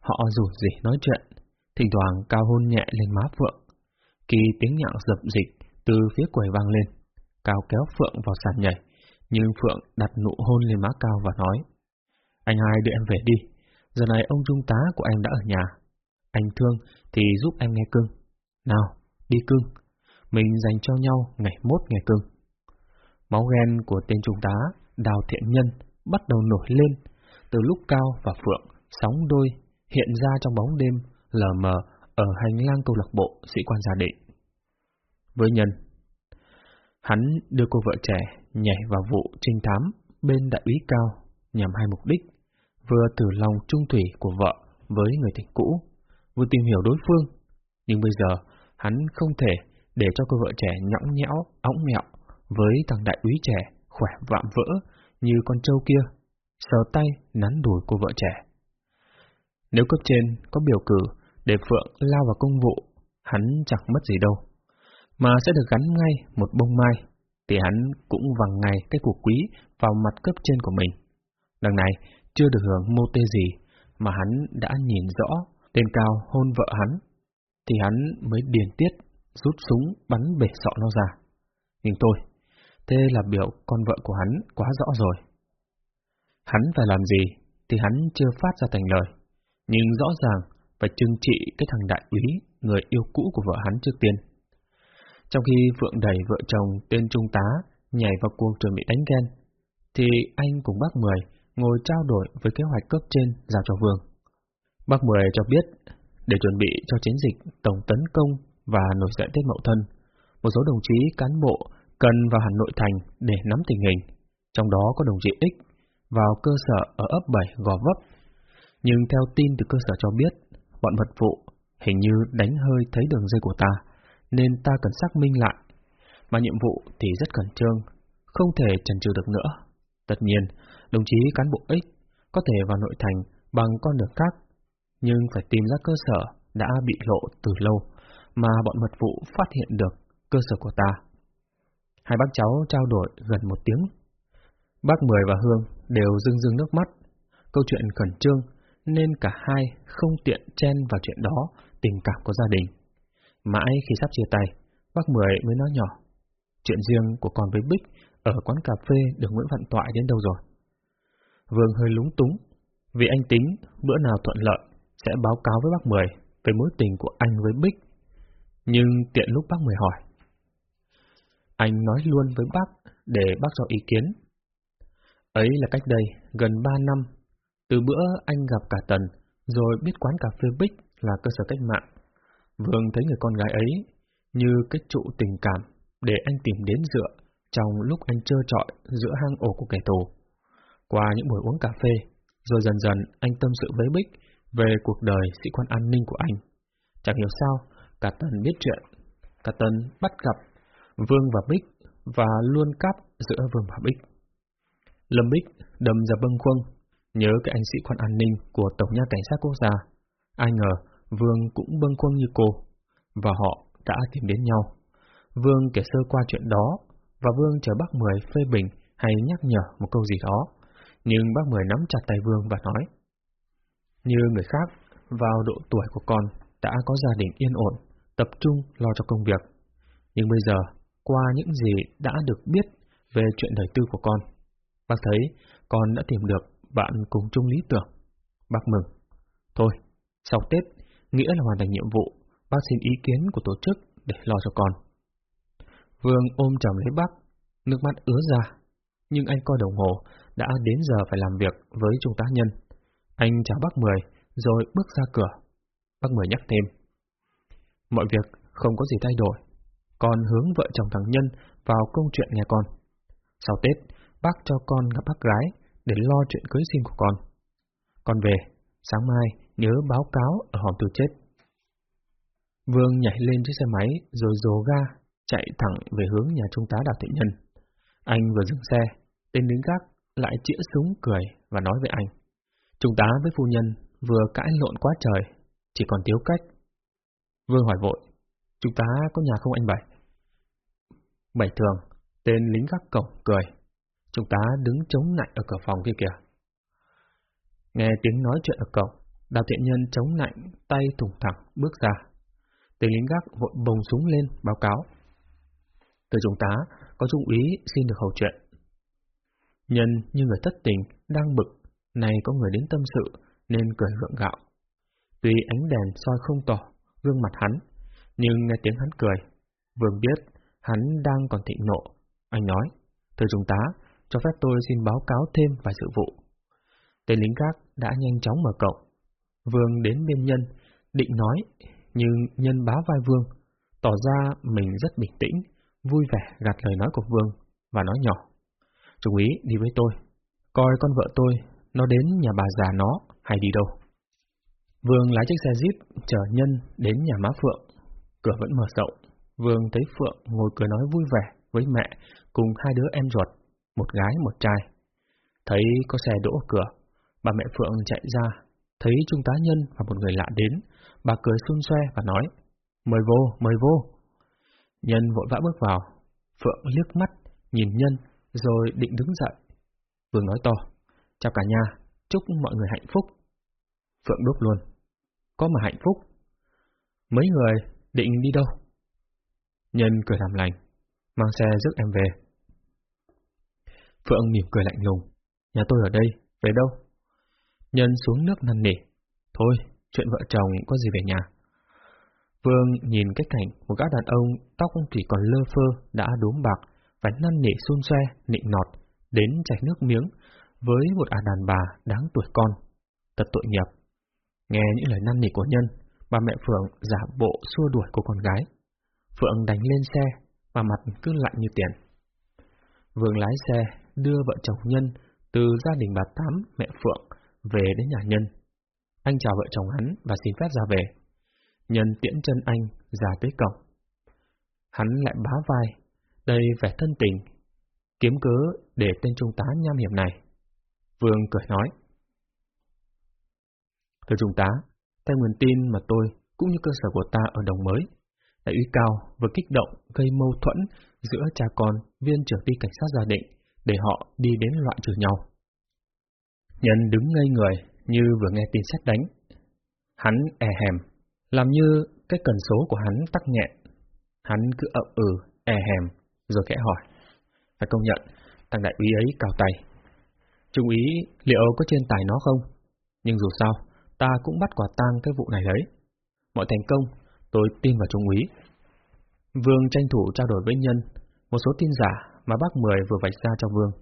họ rủ rỉ nói chuyện, thỉnh thoảng Cao hôn nhẹ lên má Phượng. Khi tiếng nhạc dập dịch từ phía quầy vang lên, Cao kéo Phượng vào sàn nhảy, nhưng Phượng đặt nụ hôn lên má Cao và nói, anh hai đưa em về đi, giờ này ông trung tá của anh đã ở nhà. Anh thương thì giúp em nghe cưng. Nào, đi cưng, mình dành cho nhau ngày mốt ngày cưng. Máu ghen của tên trung tá, đào thiện nhân, bắt đầu nổi lên, từ lúc Cao và Phượng sóng đôi hiện ra trong bóng đêm lờ mờ ở hành lang câu lạc bộ sĩ quan gia định. Với nhân, hắn đưa cô vợ trẻ nhảy vào vụ trinh thám bên đại úy Cao nhằm hai mục đích, vừa từ lòng trung thủy của vợ với người tình cũ, vừa tìm hiểu đối phương. Nhưng bây giờ, hắn không thể để cho cô vợ trẻ nhõng nhẽo, ống mẹo với thằng đại úy trẻ khỏe vạm vỡ như con trâu kia, sờ tay nắn đùi cô vợ trẻ. Nếu cấp trên có biểu cử để Phượng lao vào công vụ, hắn chẳng mất gì đâu, mà sẽ được gắn ngay một bông mai, thì hắn cũng vằng ngày cái cuộc quý vào mặt cấp trên của mình. Đằng này, chưa được hưởng mô tê gì, mà hắn đã nhìn rõ tên cao hôn vợ hắn, thì hắn mới điền tiết, rút súng bắn bể sọ nó ra. nhìn tôi, thế là biểu con vợ của hắn quá rõ rồi. Hắn phải làm gì thì hắn chưa phát ra thành lời, nhưng rõ ràng phải trừng trị cái thằng đại úy, người yêu cũ của vợ hắn trước tiên. Trong khi Phượng đẩy vợ chồng tên Trung tá nhảy vào cuồng chuẩn bị đánh ghen, thì anh cùng bác Mười ngồi trao đổi với kế hoạch cấp trên giao cho Vương. Bác Mười cho biết, để chuẩn bị cho chiến dịch tổng tấn công và nổi dậy Tết Mậu Thân, một số đồng chí cán bộ cần vào Hà Nội Thành để nắm tình hình, trong đó có đồng chí X vào cơ sở ở ấp 7 Gò Vấp. Nhưng theo tin từ cơ sở cho biết, bọn mật vụ hình như đánh hơi thấy đường dây của ta, nên ta cần xác minh lại. mà nhiệm vụ thì rất khẩn trương, không thể chần chừ được nữa. Tất nhiên, đồng chí cán bộ X có thể vào nội thành bằng con đường khác, nhưng phải tìm ra cơ sở đã bị lộ từ lâu mà bọn mật vụ phát hiện được cơ sở của ta. Hai bác cháu trao đổi gần một tiếng. Bác Mười và Hương đều rưng rưng nước mắt. Câu chuyện khẩn trương nên cả hai không tiện chen vào chuyện đó tình cảm của gia đình. Mãi khi sắp chia tay, bác Mười mới nói nhỏ. Chuyện riêng của con với Bích ở quán cà phê đường Nguyễn Văn Toại đến đâu rồi? Vương hơi lúng túng, vì anh tính bữa nào thuận lợi sẽ báo cáo với bác Mười về mối tình của anh với Bích. Nhưng tiện lúc bác Mười hỏi. Anh nói luôn với bác để bác cho ý kiến. Ấy là cách đây gần ba năm, từ bữa anh gặp cả Tần, rồi biết quán cà phê Bích là cơ sở cách mạng. Vương thấy người con gái ấy như cái trụ tình cảm để anh tìm đến dựa trong lúc anh trơ trọi giữa hang ổ của kẻ thù. Qua những buổi uống cà phê, rồi dần dần anh tâm sự với Bích về cuộc đời sĩ quan an ninh của anh. Chẳng hiểu sao, cả Tần biết chuyện. Cả Tần bắt gặp Vương và Bích và luôn cắp giữa Vương và Bích. Lâm Bích đầm ra bâng khuâng, nhớ cái anh sĩ quan an ninh của Tổng nha Cảnh sát Quốc gia. Ai ngờ Vương cũng bâng khuâng như cô, và họ đã tìm đến nhau. Vương kể sơ qua chuyện đó, và Vương chờ bác Mười phê bình hay nhắc nhở một câu gì đó. Nhưng bác Mười nắm chặt tay Vương và nói, Như người khác, vào độ tuổi của con đã có gia đình yên ổn, tập trung lo cho công việc. Nhưng bây giờ, qua những gì đã được biết về chuyện đời tư của con, bác thấy con đã tìm được bạn cùng chung lý tưởng. Bác mừng. Thôi, sau Tết, nghĩa là hoàn thành nhiệm vụ, bác xin ý kiến của tổ chức để lo cho con. Vương ôm chầm lấy bác, nước mắt ứa ra, nhưng anh coi đồng hồ đã đến giờ phải làm việc với trung tá nhân. Anh chào bác Mười, rồi bước ra cửa. Bác Mười nhắc thêm. Mọi việc không có gì thay đổi, con hướng vợ chồng thằng Nhân vào công chuyện nghe con. Sau Tết, bác cho con gặp bác gái để lo chuyện cưới xin của con. Con về, sáng mai nhớ báo cáo ở hòm tư chết. Vương nhảy lên chiếc xe máy rồi dồ ga, chạy thẳng về hướng nhà trung tá Đào Thị Nhân. Anh vừa dừng xe, tên lính gác lại chĩa súng cười và nói với anh. Trung tá với phu nhân vừa cãi lộn quá trời, chỉ còn thiếu cách. Vương hỏi vội, chúng ta có nhà không anh Bảy? Bảy thường, tên lính gác cổng cười. Chúng ta đứng chống lạnh ở cửa phòng kia kìa. Nghe tiếng nói chuyện ở cổng, đào thiện nhân chống lạnh, tay thủng thẳng, bước ra. Tên lính gác vội bồng súng lên, báo cáo. Từ chúng tá, có trung úy xin được hầu chuyện. Nhân như người thất tình, đang bực, này có người đến tâm sự, nên cười gượng gạo. Tuy ánh đèn soi không tỏ, gương mặt hắn, nhưng nghe tiếng hắn cười, Vương biết hắn đang còn thịnh nộ. Anh nói, thưa trung tá, cho phép tôi xin báo cáo thêm vài sự vụ. Tên lính gác đã nhanh chóng mở cổng. Vương đến bên nhân, định nói, nhưng nhân bá vai Vương, tỏ ra mình rất bình tĩnh, vui vẻ gạt lời nói của Vương, và nói nhỏ. Trung ý đi với tôi, coi con vợ tôi, nó đến nhà bà già nó, hay đi đâu. Vương lái chiếc xe Jeep chở nhân đến nhà má Phượng. Cửa vẫn mở rộng. Vương thấy Phượng ngồi cười nói vui vẻ với mẹ cùng hai đứa em ruột, một gái một trai. Thấy có xe đỗ ở cửa, bà mẹ Phượng chạy ra, thấy Trung tá Nhân và một người lạ đến, bà cười xun xoe và nói, mời vô, mời vô. Nhân vội vã bước vào, Phượng liếc mắt, nhìn Nhân, rồi định đứng dậy. Vương nói to, chào cả nhà, chúc mọi người hạnh phúc. Phượng đốt luôn, có mà hạnh phúc. Mấy người định đi đâu? Nhân cười làm lành, mang xe rước em về. Phượng mỉm cười lạnh lùng, nhà tôi ở đây, về đâu? Nhân xuống nước năn nỉ, thôi, chuyện vợ chồng có gì về nhà. Vương nhìn cái cảnh một gã đàn ông tóc chỉ còn lơ phơ đã đốm bạc, phải năn nỉ xun xoe, nịnh nọt, đến chảy nước miếng với một à đàn bà đáng tuổi con. Thật tội nghiệp. Nghe những lời năn nỉ của nhân, bà mẹ Phượng giả bộ xua đuổi cô con gái. Phượng đánh lên xe, và mặt cứ lạnh như tiền. Vương lái xe đưa vợ chồng Nhân từ gia đình bà Tám, mẹ Phượng, về đến nhà Nhân. Anh chào vợ chồng hắn và xin phép ra về. Nhân tiễn chân anh ra tới cổng. Hắn lại bá vai, đầy vẻ thân tình, kiếm cớ để tên trung tá nham hiểm này. Vương cười nói. Thưa trung tá, theo nguồn tin mà tôi cũng như cơ sở của ta ở đồng mới, đại úy cao vừa kích động gây mâu thuẫn giữa cha con viên trưởng ty cảnh sát gia định để họ đi đến loại trừ nhau. Nhân đứng ngây người như vừa nghe tin xét đánh. Hắn e hèm, làm như cái cần số của hắn tắc nghẹn. Hắn cứ ậm ừ, e hèm, rồi khẽ hỏi. Phải công nhận, thằng đại úy ấy cao tay. Trung úy liệu có trên tài nó không? Nhưng dù sao, ta cũng bắt quả tang cái vụ này đấy. Mọi thành công, tôi tin vào Trung úy. Vương tranh thủ trao đổi với Nhân một số tin giả mà bác Mười vừa vạch ra cho Vương.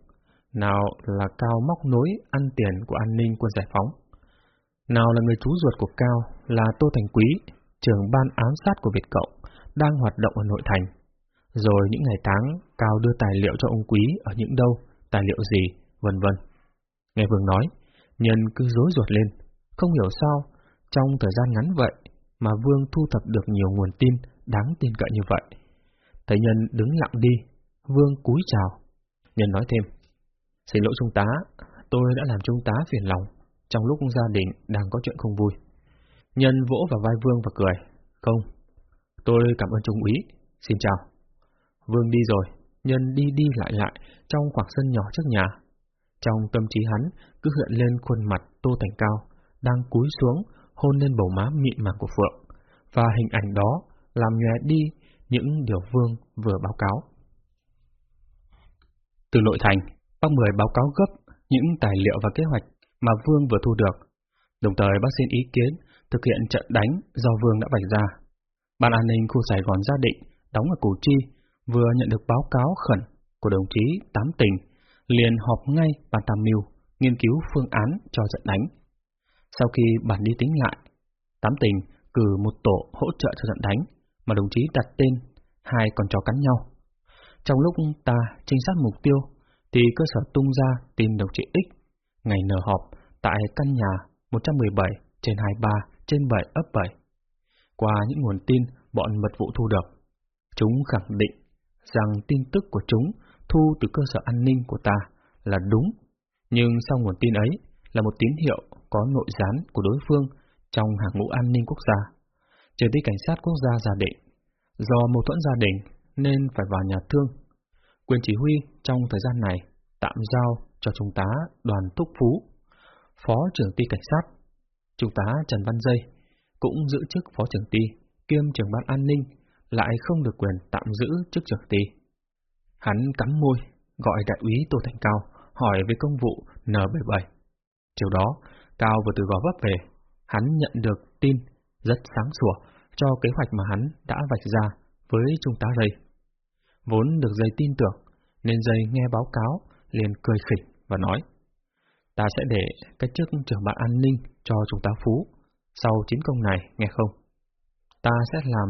Nào là Cao móc nối ăn tiền của an ninh quân giải phóng. Nào là người chú ruột của Cao là Tô Thành Quý, trưởng ban ám sát của Việt Cộng, đang hoạt động ở nội thành. Rồi những ngày tháng, Cao đưa tài liệu cho ông Quý ở những đâu, tài liệu gì, vân vân. Nghe Vương nói, Nhân cứ rối ruột lên, không hiểu sao, trong thời gian ngắn vậy mà Vương thu thập được nhiều nguồn tin đáng tin cậy như vậy. Thấy Nhân đứng lặng đi, Vương cúi chào. Nhân nói thêm, xin lỗi Trung tá, tôi đã làm Trung tá phiền lòng, trong lúc gia đình đang có chuyện không vui. Nhân vỗ vào vai Vương và cười, không, tôi cảm ơn Trung úy, xin chào. Vương đi rồi, Nhân đi đi lại lại trong khoảng sân nhỏ trước nhà. Trong tâm trí hắn cứ hiện lên khuôn mặt Tô Thành Cao, đang cúi xuống hôn lên bầu má mịn màng của Phượng, và hình ảnh đó làm nhòe đi những điều Vương vừa báo cáo. Từ nội thành, bác Mười báo cáo gấp những tài liệu và kế hoạch mà Vương vừa thu được, đồng thời bác xin ý kiến thực hiện trận đánh do Vương đã vạch ra. Ban an ninh khu Sài Gòn gia định, đóng ở Củ Chi, vừa nhận được báo cáo khẩn của đồng chí Tám Tình, liền họp ngay ban tham mưu, nghiên cứu phương án cho trận đánh. Sau khi bản đi tính lại, Tám Tình cử một tổ hỗ trợ cho trận đánh, mà đồng chí đặt tên hai con chó cắn nhau. Trong lúc ta trinh sát mục tiêu, thì cơ sở tung ra tìm đồng chí X, ngày nở họp tại căn nhà 117 trên 23 trên 7 ấp 7. Qua những nguồn tin bọn mật vụ thu được, chúng khẳng định rằng tin tức của chúng thu từ cơ sở an ninh của ta là đúng, nhưng sau nguồn tin ấy là một tín hiệu có nội gián của đối phương trong hàng ngũ an ninh quốc gia. Trường ty cảnh sát quốc gia giả định, do mâu thuẫn gia đình nên phải vào nhà thương. Quyền chỉ huy trong thời gian này tạm giao cho Trung tá Đoàn Thúc Phú, Phó trưởng ty cảnh sát. Trung tá Trần Văn Dây cũng giữ chức Phó trưởng ty, kiêm trưởng ban an ninh, lại không được quyền tạm giữ chức trưởng ty. Hắn cắn môi, gọi đại úy Tô Thành Cao, hỏi về công vụ N77. Chiều đó, Cao vừa từ gò vấp về, hắn nhận được tin rất sáng sủa cho kế hoạch mà hắn đã vạch ra với Trung tá Ray. Vốn được dây tin tưởng, nên dây nghe báo cáo, liền cười khỉnh và nói, ta sẽ để cái chức trưởng ban an ninh cho Trung tá Phú, sau chiến công này, nghe không? Ta sẽ làm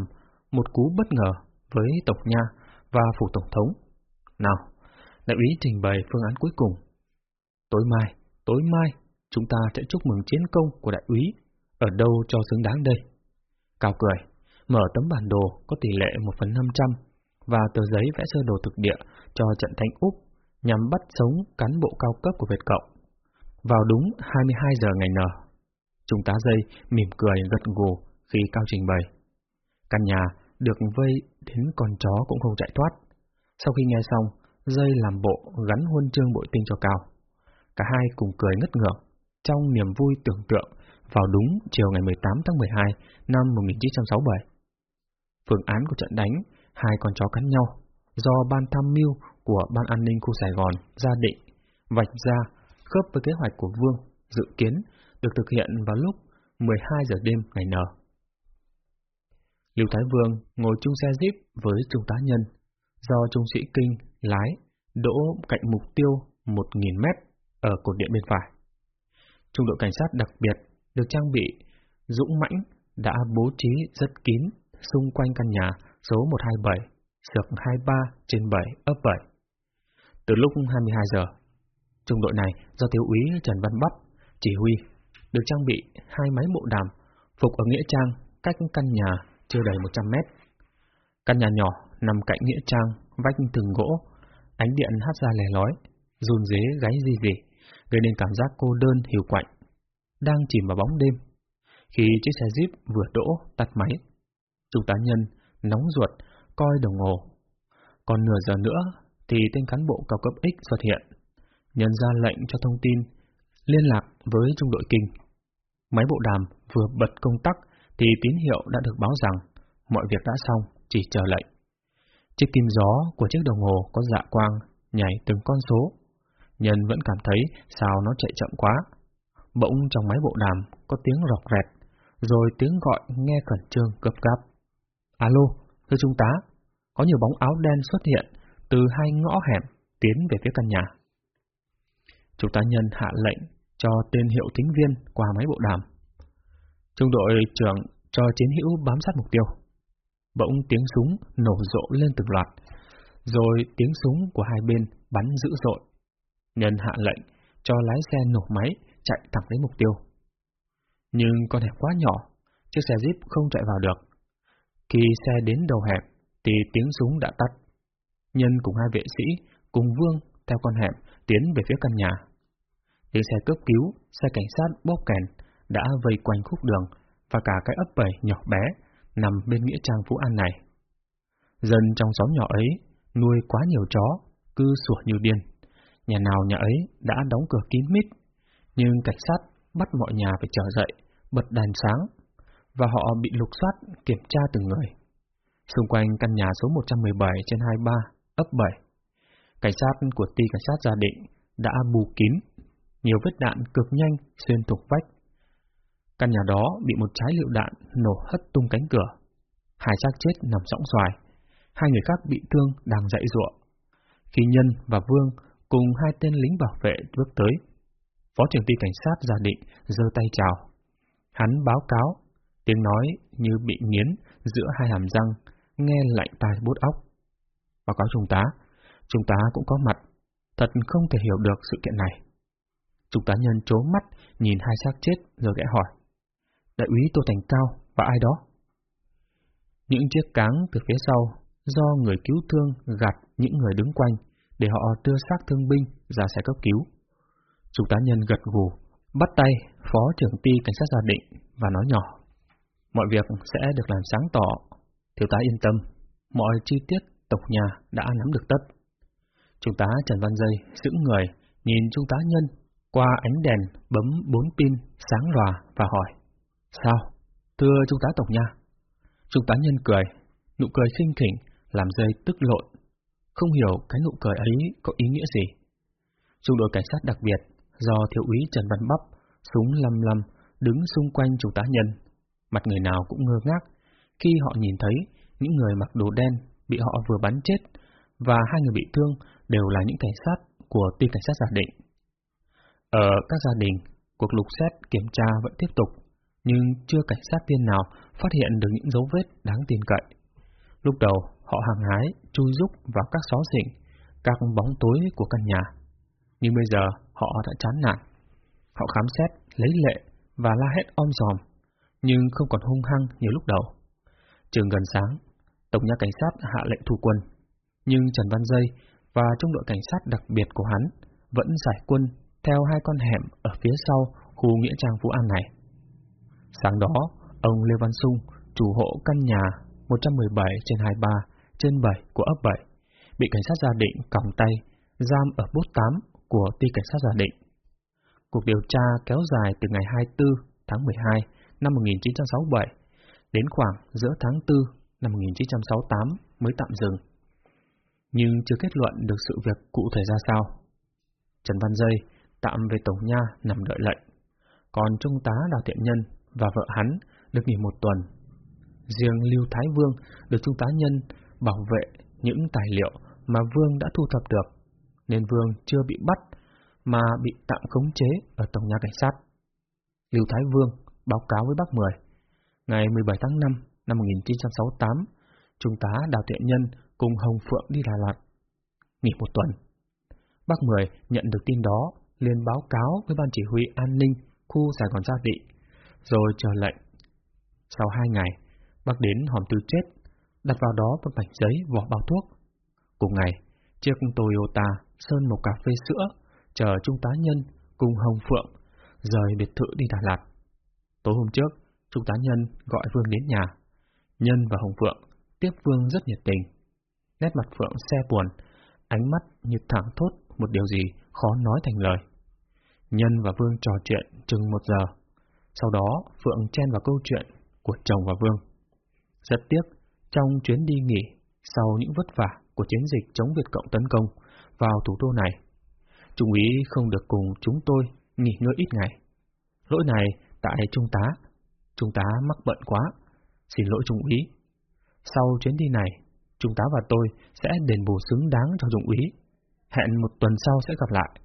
một cú bất ngờ với tộc Nha và Phủ Tổng thống. Nào, đại úy trình bày phương án cuối cùng. Tối mai, tối mai, chúng ta sẽ chúc mừng chiến công của đại úy, ở đâu cho xứng đáng đây? Cao cười, mở tấm bản đồ có tỷ lệ 1 phần 500 và tờ giấy vẽ sơ đồ thực địa cho trận thanh Úc nhằm bắt sống cán bộ cao cấp của Việt Cộng. Vào đúng 22 giờ ngày nở, Trung tá dây mỉm cười gật gù khi Cao trình bày. Căn nhà được vây đến con chó cũng không chạy thoát. Sau khi nghe xong, dây làm bộ gắn huân chương bội tinh cho Cao. Cả hai cùng cười ngất ngưỡng, trong niềm vui tưởng tượng vào đúng chiều ngày 18 tháng 12 năm 1967. Phương án của trận đánh, hai con chó cắn nhau, do Ban tham mưu của Ban an ninh khu Sài Gòn ra định, vạch ra, khớp với kế hoạch của Vương, dự kiến, được thực hiện vào lúc 12 giờ đêm ngày nở. Lưu Thái Vương ngồi chung xe jeep với Trung tá Nhân, do Trung sĩ Kinh lái, đỗ cạnh mục tiêu 1.000 mét ở cột điện bên phải. Trung đội cảnh sát đặc biệt được trang bị dũng mãnh đã bố trí rất kín xung quanh căn nhà số 127, sược 23 trên 7 ấp 7. Từ lúc 22 giờ, trung đội này do thiếu úy Trần Văn Bắp chỉ huy được trang bị hai máy bộ đàm phục ở Nghĩa Trang cách căn nhà chưa đầy 100 mét. Căn nhà nhỏ nằm cạnh Nghĩa Trang vách từng gỗ, ánh điện hát ra lè lói, run rế gáy gì gì, gây nên cảm giác cô đơn hiu quạnh. Đang chìm vào bóng đêm, khi chiếc xe Jeep vừa đỗ tắt máy, trung tá nhân nóng ruột coi đồng hồ. Còn nửa giờ nữa thì tên cán bộ cao cấp X xuất hiện, nhận ra lệnh cho thông tin liên lạc với trung đội kinh. Máy bộ đàm vừa bật công tắc thì tín hiệu đã được báo rằng mọi việc đã xong, chỉ chờ lệnh. Chiếc kim gió của chiếc đồng hồ có dạ quang, nhảy từng con số. Nhân vẫn cảm thấy sao nó chạy chậm quá. Bỗng trong máy bộ đàm có tiếng rọc rẹt, rồi tiếng gọi nghe khẩn trương gấp gáp. Alo, thưa trung tá, có nhiều bóng áo đen xuất hiện từ hai ngõ hẻm tiến về phía căn nhà. Trung tá nhân hạ lệnh cho tên hiệu thính viên qua máy bộ đàm. Trung đội trưởng cho chiến hữu bám sát mục tiêu. Bỗng tiếng súng nổ rộ lên từng loạt, rồi tiếng súng của hai bên bắn dữ dội. Nhân hạ lệnh cho lái xe nổ máy chạy thẳng đến mục tiêu. Nhưng con hẻm quá nhỏ, chiếc xe Jeep không chạy vào được. Khi xe đến đầu hẻm, thì tiếng súng đã tắt. Nhân cùng hai vệ sĩ, cùng Vương, theo con hẻm, tiến về phía căn nhà. Tiếng xe cấp cứu, xe cảnh sát bóp kèn, đã vây quanh khúc đường, và cả cái ấp bầy nhỏ bé, nằm bên nghĩa trang vũ An này. Dân trong xóm nhỏ ấy, nuôi quá nhiều chó, cư sủa như điên. Nhà nào nhà ấy đã đóng cửa kín mít, nhưng cảnh sát bắt mọi nhà phải trở dậy, bật đèn sáng, và họ bị lục soát kiểm tra từng người. Xung quanh căn nhà số 117 trên 23, ấp 7, cảnh sát của ty cảnh sát gia định đã bù kín, nhiều vết đạn cực nhanh xuyên thủng vách. Căn nhà đó bị một trái lựu đạn nổ hất tung cánh cửa. Hai xác chết nằm sõng xoài, hai người khác bị thương đang dậy ruộng. Khi Nhân và Vương cùng hai tên lính bảo vệ bước tới, Phó trưởng ty cảnh sát giả định giơ tay chào. Hắn báo cáo, tiếng nói như bị nghiến giữa hai hàm răng, nghe lạnh tai bút óc. Báo cáo trung tá, trung tá cũng có mặt, thật không thể hiểu được sự kiện này. Trung tá nhân trố mắt nhìn hai xác chết rồi gã hỏi. Đại úy Tô Thành Cao và ai đó? Những chiếc cáng từ phía sau do người cứu thương gạt những người đứng quanh để họ đưa xác thương binh ra xe cấp cứu. Trung tá nhân gật gù, bắt tay phó trưởng ty cảnh sát gia định và nói nhỏ. Mọi việc sẽ được làm sáng tỏ, thiếu tá yên tâm, mọi chi tiết tộc nhà đã nắm được tất. Trung tá Trần Văn Dây giữ người, nhìn Trung tá Nhân qua ánh đèn bấm bốn pin sáng lòa và hỏi. Sao? Thưa Trung tá tộc nha. Trung tá Nhân cười, nụ cười khinh khỉnh, làm dây tức lộn. Không hiểu cái nụ cười ấy có ý nghĩa gì. Trung đội cảnh sát đặc biệt do thiếu úy Trần Văn Bắp, súng lăm lăm, đứng xung quanh trung tá nhân. Mặt người nào cũng ngơ ngác khi họ nhìn thấy những người mặc đồ đen bị họ vừa bắn chết và hai người bị thương đều là những cảnh sát của ty cảnh sát giả định. Ở các gia đình, cuộc lục xét kiểm tra vẫn tiếp tục, nhưng chưa cảnh sát viên nào phát hiện được những dấu vết đáng tin cậy. Lúc đầu, họ hàng hái, chui rúc vào các xó xỉnh, các bóng tối của căn nhà. Nhưng bây giờ, họ đã chán nản. Họ khám xét, lấy lệ và la hét om sòm, nhưng không còn hung hăng như lúc đầu. Trường gần sáng, Tổng nhà cảnh sát hạ lệnh thu quân, nhưng Trần Văn Dây và trung đội cảnh sát đặc biệt của hắn vẫn giải quân theo hai con hẻm ở phía sau khu nghĩa trang Phú An này. Sáng đó, ông Lê Văn Sung, chủ hộ căn nhà 117 trên 23 trên 7 của ấp 7, bị cảnh sát gia định còng tay, giam ở bốt 8 của ty cảnh sát gia định. Cuộc điều tra kéo dài từ ngày 24 tháng 12 năm 1967 đến khoảng giữa tháng 4 năm 1968 mới tạm dừng. Nhưng chưa kết luận được sự việc cụ thể ra sao. Trần Văn Dây tạm về Tổng Nha nằm đợi lệnh, còn Trung tá Đào thiện Nhân và vợ hắn được nghỉ một tuần. Riêng Lưu Thái Vương được Trung tá Nhân bảo vệ những tài liệu mà Vương đã thu thập được nên Vương chưa bị bắt mà bị tạm khống chế ở Tổng nhà Cảnh sát. Lưu Thái Vương báo cáo với bác Mười. Ngày 17 tháng 5 năm 1968, Trung tá Đào Tiện Nhân cùng Hồng Phượng đi Đà Lạt. Nghỉ một tuần. Bác Mười nhận được tin đó, liền báo cáo với Ban Chỉ huy An ninh khu Sài Gòn Gia Định, rồi chờ lệnh. Sau hai ngày, bác đến hòm tư chết, đặt vào đó một mảnh giấy vỏ bao thuốc. Cùng ngày, chiếc Toyota sơn một cà phê sữa chờ Trung tá Nhân cùng Hồng Phượng rời biệt thự đi Đà Lạt. Tối hôm trước, Trung tá Nhân gọi Vương đến nhà. Nhân và Hồng Phượng tiếp Vương rất nhiệt tình. Nét mặt Phượng xe buồn, ánh mắt như thẳng thốt một điều gì khó nói thành lời. Nhân và Vương trò chuyện chừng một giờ. Sau đó, Phượng chen vào câu chuyện của chồng và Vương. Rất tiếc, trong chuyến đi nghỉ, sau những vất vả của chiến dịch chống Việt Cộng tấn công vào thủ đô này, Trung úy không được cùng chúng tôi nghỉ ngơi ít ngày. Lỗi này tại Trung tá. Trung tá mắc bận quá. Xin lỗi Trung úy. Sau chuyến đi này, Trung tá và tôi sẽ đền bù xứng đáng cho Trung úy. Hẹn một tuần sau sẽ gặp lại.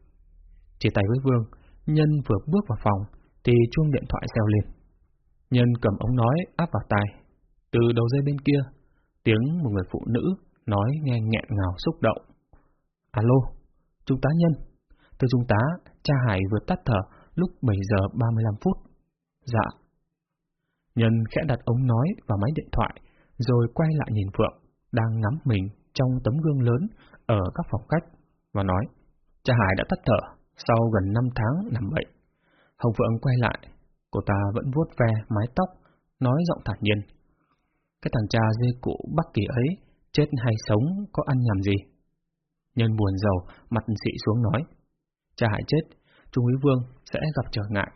Chia tay với Vương, Nhân vừa bước vào phòng thì chuông điện thoại reo lên. Nhân cầm ống nói áp vào tai. Từ đầu dây bên kia, tiếng một người phụ nữ nói nghe nghẹn ngào xúc động. Alo, Trung tá Nhân. Thưa Trung tá, cha Hải vừa tắt thở lúc 7 giờ 35 phút. Dạ. Nhân khẽ đặt ống nói vào máy điện thoại, rồi quay lại nhìn Phượng, đang ngắm mình trong tấm gương lớn ở các phòng khách, và nói, cha Hải đã tắt thở sau gần 5 tháng nằm bệnh. Hồng Phượng quay lại, cô ta vẫn vuốt ve mái tóc, nói giọng thản nhiên. Cái thằng cha dê cụ Bắc Kỳ ấy, chết hay sống có ăn nhầm gì? Nhân buồn giàu, mặt xị xuống nói. Cha Hải chết, Trung úy Vương sẽ gặp trở ngại.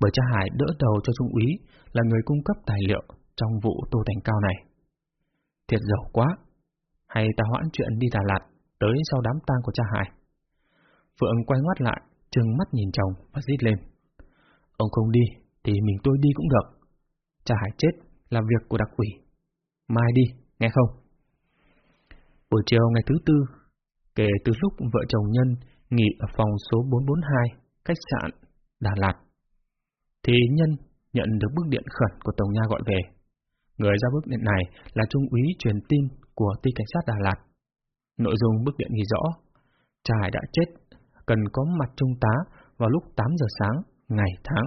Bởi cha Hải đỡ đầu cho Trung úy là người cung cấp tài liệu trong vụ tô thành cao này. Thiệt giàu quá. Hay ta hoãn chuyện đi Đà Lạt tới sau đám tang của cha Hải. Phượng quay ngoắt lại, trừng mắt nhìn chồng và rít lên. Ông không đi, thì mình tôi đi cũng được. Chả Hải chết là việc của đặc quỷ. Mai đi, nghe không? Buổi chiều ngày thứ tư, kể từ lúc vợ chồng Nhân nghỉ ở phòng số 442, khách sạn Đà Lạt, thì Nhân nhận được bức điện khẩn của Tổng Nha gọi về. Người ra bức điện này là Trung úy truyền tin của ty cảnh sát Đà Lạt. Nội dung bức điện ghi rõ, Trải Hải đã chết, cần có mặt trung tá vào lúc 8 giờ sáng, ngày tháng.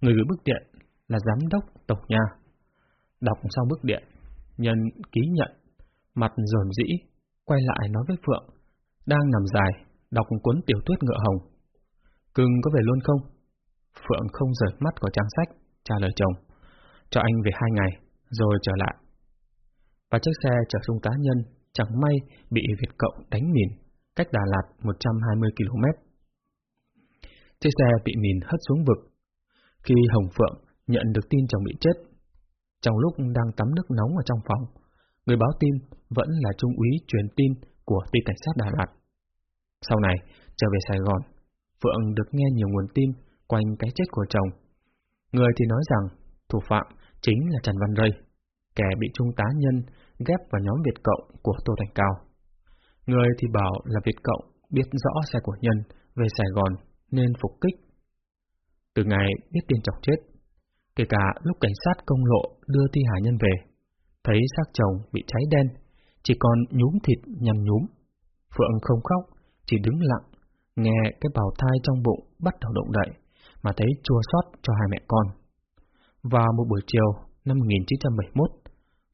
Người gửi bức điện là giám đốc tộc Nha. Đọc xong bức điện, Nhân ký nhận, mặt dồn dĩ, quay lại nói với Phượng, đang nằm dài, đọc cuốn tiểu thuyết ngựa hồng. Cưng có về luôn không? Phượng không rời mắt của trang sách, trả lời chồng. Cho anh về hai ngày, rồi trở lại. Và chiếc xe chở sung cá nhân chẳng may bị Việt Cộng đánh mìn, cách Đà Lạt 120 km. Chiếc xe bị mìn hất xuống vực. Khi Hồng Phượng nhận được tin chồng bị chết, trong lúc đang tắm nước nóng ở trong phòng, người báo tin vẫn là trung úy truyền tin của ty cảnh sát Đà Lạt. Sau này, trở về Sài Gòn, Phượng được nghe nhiều nguồn tin quanh cái chết của chồng. Người thì nói rằng thủ phạm chính là Trần Văn Rây, kẻ bị trung tá nhân ghép vào nhóm Việt Cộng của Tô Thành Cao. Người thì bảo là Việt Cộng biết rõ xe của nhân về Sài Gòn nên phục kích. Từ ngày biết tin chồng chết, kể cả lúc cảnh sát công lộ đưa thi hải nhân về, thấy xác chồng bị cháy đen, chỉ còn nhúm thịt nhằm nhúm. Phượng không khóc, chỉ đứng lặng, nghe cái bào thai trong bụng bắt đầu động đậy, mà thấy chua xót cho hai mẹ con. Vào một buổi chiều năm 1971,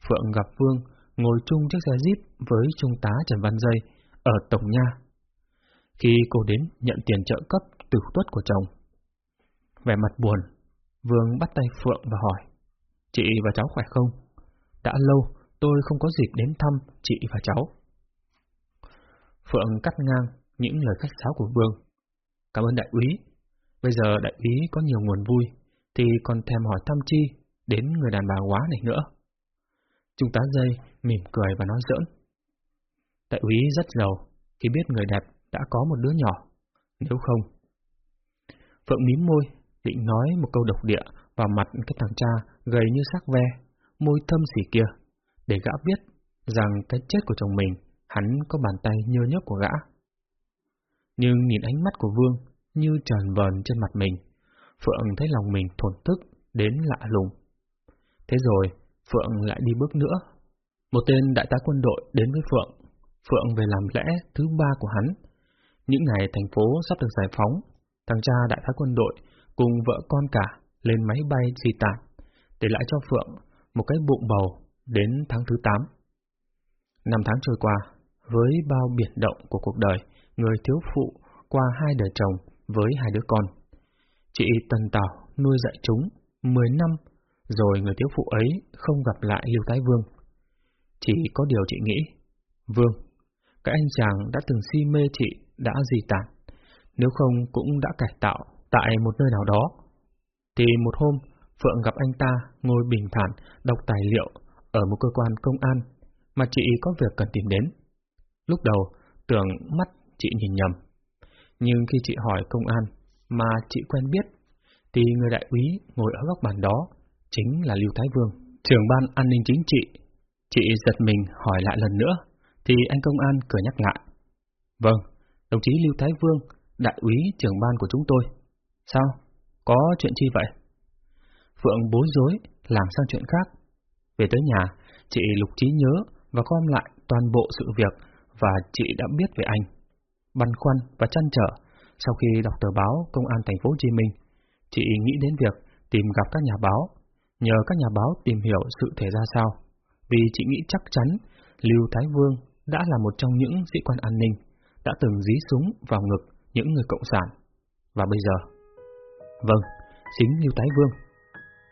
Phượng gặp Vương ngồi chung chiếc xe Jeep với Trung tá Trần Văn Dây ở Tổng Nha. Khi cô đến nhận tiền trợ cấp tử tuất của chồng, vẻ mặt buồn, Vương bắt tay Phượng và hỏi, Chị và cháu khỏe không? Đã lâu tôi không có dịp đến thăm chị và cháu. Phượng cắt ngang những lời khách sáo của Vương. Cảm ơn đại úy. Bây giờ đại úy có nhiều nguồn vui, thì còn thèm hỏi thăm chi đến người đàn bà quá này nữa. Trung tá dây mỉm cười và nói giỡn. Đại úy rất giàu khi biết người đẹp đã có một đứa nhỏ, nếu không. Phượng mím môi, định nói một câu độc địa vào mặt cái thằng cha gầy như xác ve, môi thâm xỉ kia, để gã biết rằng cái chết của chồng mình hắn có bàn tay nhơ nhớp của gã. Nhưng nhìn ánh mắt của Vương như tràn vờn trên mặt mình, Phượng thấy lòng mình thổn thức đến lạ lùng. Thế rồi, Phượng lại đi bước nữa. Một tên đại tá quân đội đến với Phượng. Phượng về làm lẽ thứ ba của hắn. Những ngày thành phố sắp được giải phóng, thằng cha đại tá quân đội cùng vợ con cả lên máy bay di tản, để lại cho Phượng một cái bụng bầu đến tháng thứ 8. Năm tháng trôi qua, với bao biển động của cuộc đời, người thiếu phụ qua hai đời chồng với hai đứa con. Chị Tần Tảo nuôi dạy chúng 10 năm, rồi người thiếu phụ ấy không gặp lại Lưu Thái Vương. Chỉ có điều chị nghĩ, Vương, cái anh chàng đã từng si mê chị đã di tản, nếu không cũng đã cải tạo tại một nơi nào đó. Thì một hôm, Phượng gặp anh ta ngồi bình thản đọc tài liệu ở một cơ quan công an mà chị có việc cần tìm đến. Lúc đầu, tưởng mắt chị nhìn nhầm. Nhưng khi chị hỏi công an mà chị quen biết, thì người đại úy ngồi ở góc bàn đó chính là Lưu Thái Vương, trưởng ban an ninh chính trị. Chị giật mình hỏi lại lần nữa, thì anh công an cười nhắc lại. Vâng, đồng chí Lưu Thái Vương, đại úy trưởng ban của chúng tôi. Sao? Có chuyện chi vậy? Phượng bối rối, làm sang chuyện khác. Về tới nhà, chị lục trí nhớ và gom lại toàn bộ sự việc và chị đã biết về anh. Băn khoăn và chăn trở, sau khi đọc tờ báo Công an thành phố Hồ Chí Minh, chị nghĩ đến việc tìm gặp các nhà báo, nhờ các nhà báo tìm hiểu sự thể ra sao, vì chị nghĩ chắc chắn Lưu Thái Vương đã là một trong những sĩ quan an ninh, đã từng dí súng vào ngực những người cộng sản. Và bây giờ... Vâng, chính Lưu tái Vương,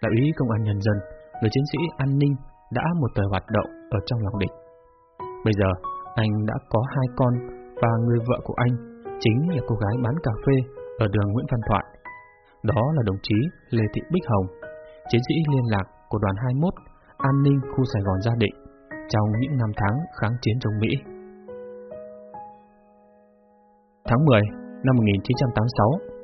đại úy công an nhân dân, người chiến sĩ an ninh đã một thời hoạt động ở trong lòng địch. Bây giờ, anh đã có hai con và người vợ của anh chính là cô gái bán cà phê ở đường Nguyễn Văn Thoại. Đó là đồng chí Lê Thị Bích Hồng, chiến sĩ liên lạc của đoàn 21 an ninh khu Sài Gòn Gia Định trong những năm tháng kháng chiến chống Mỹ. Tháng 10 năm 1986,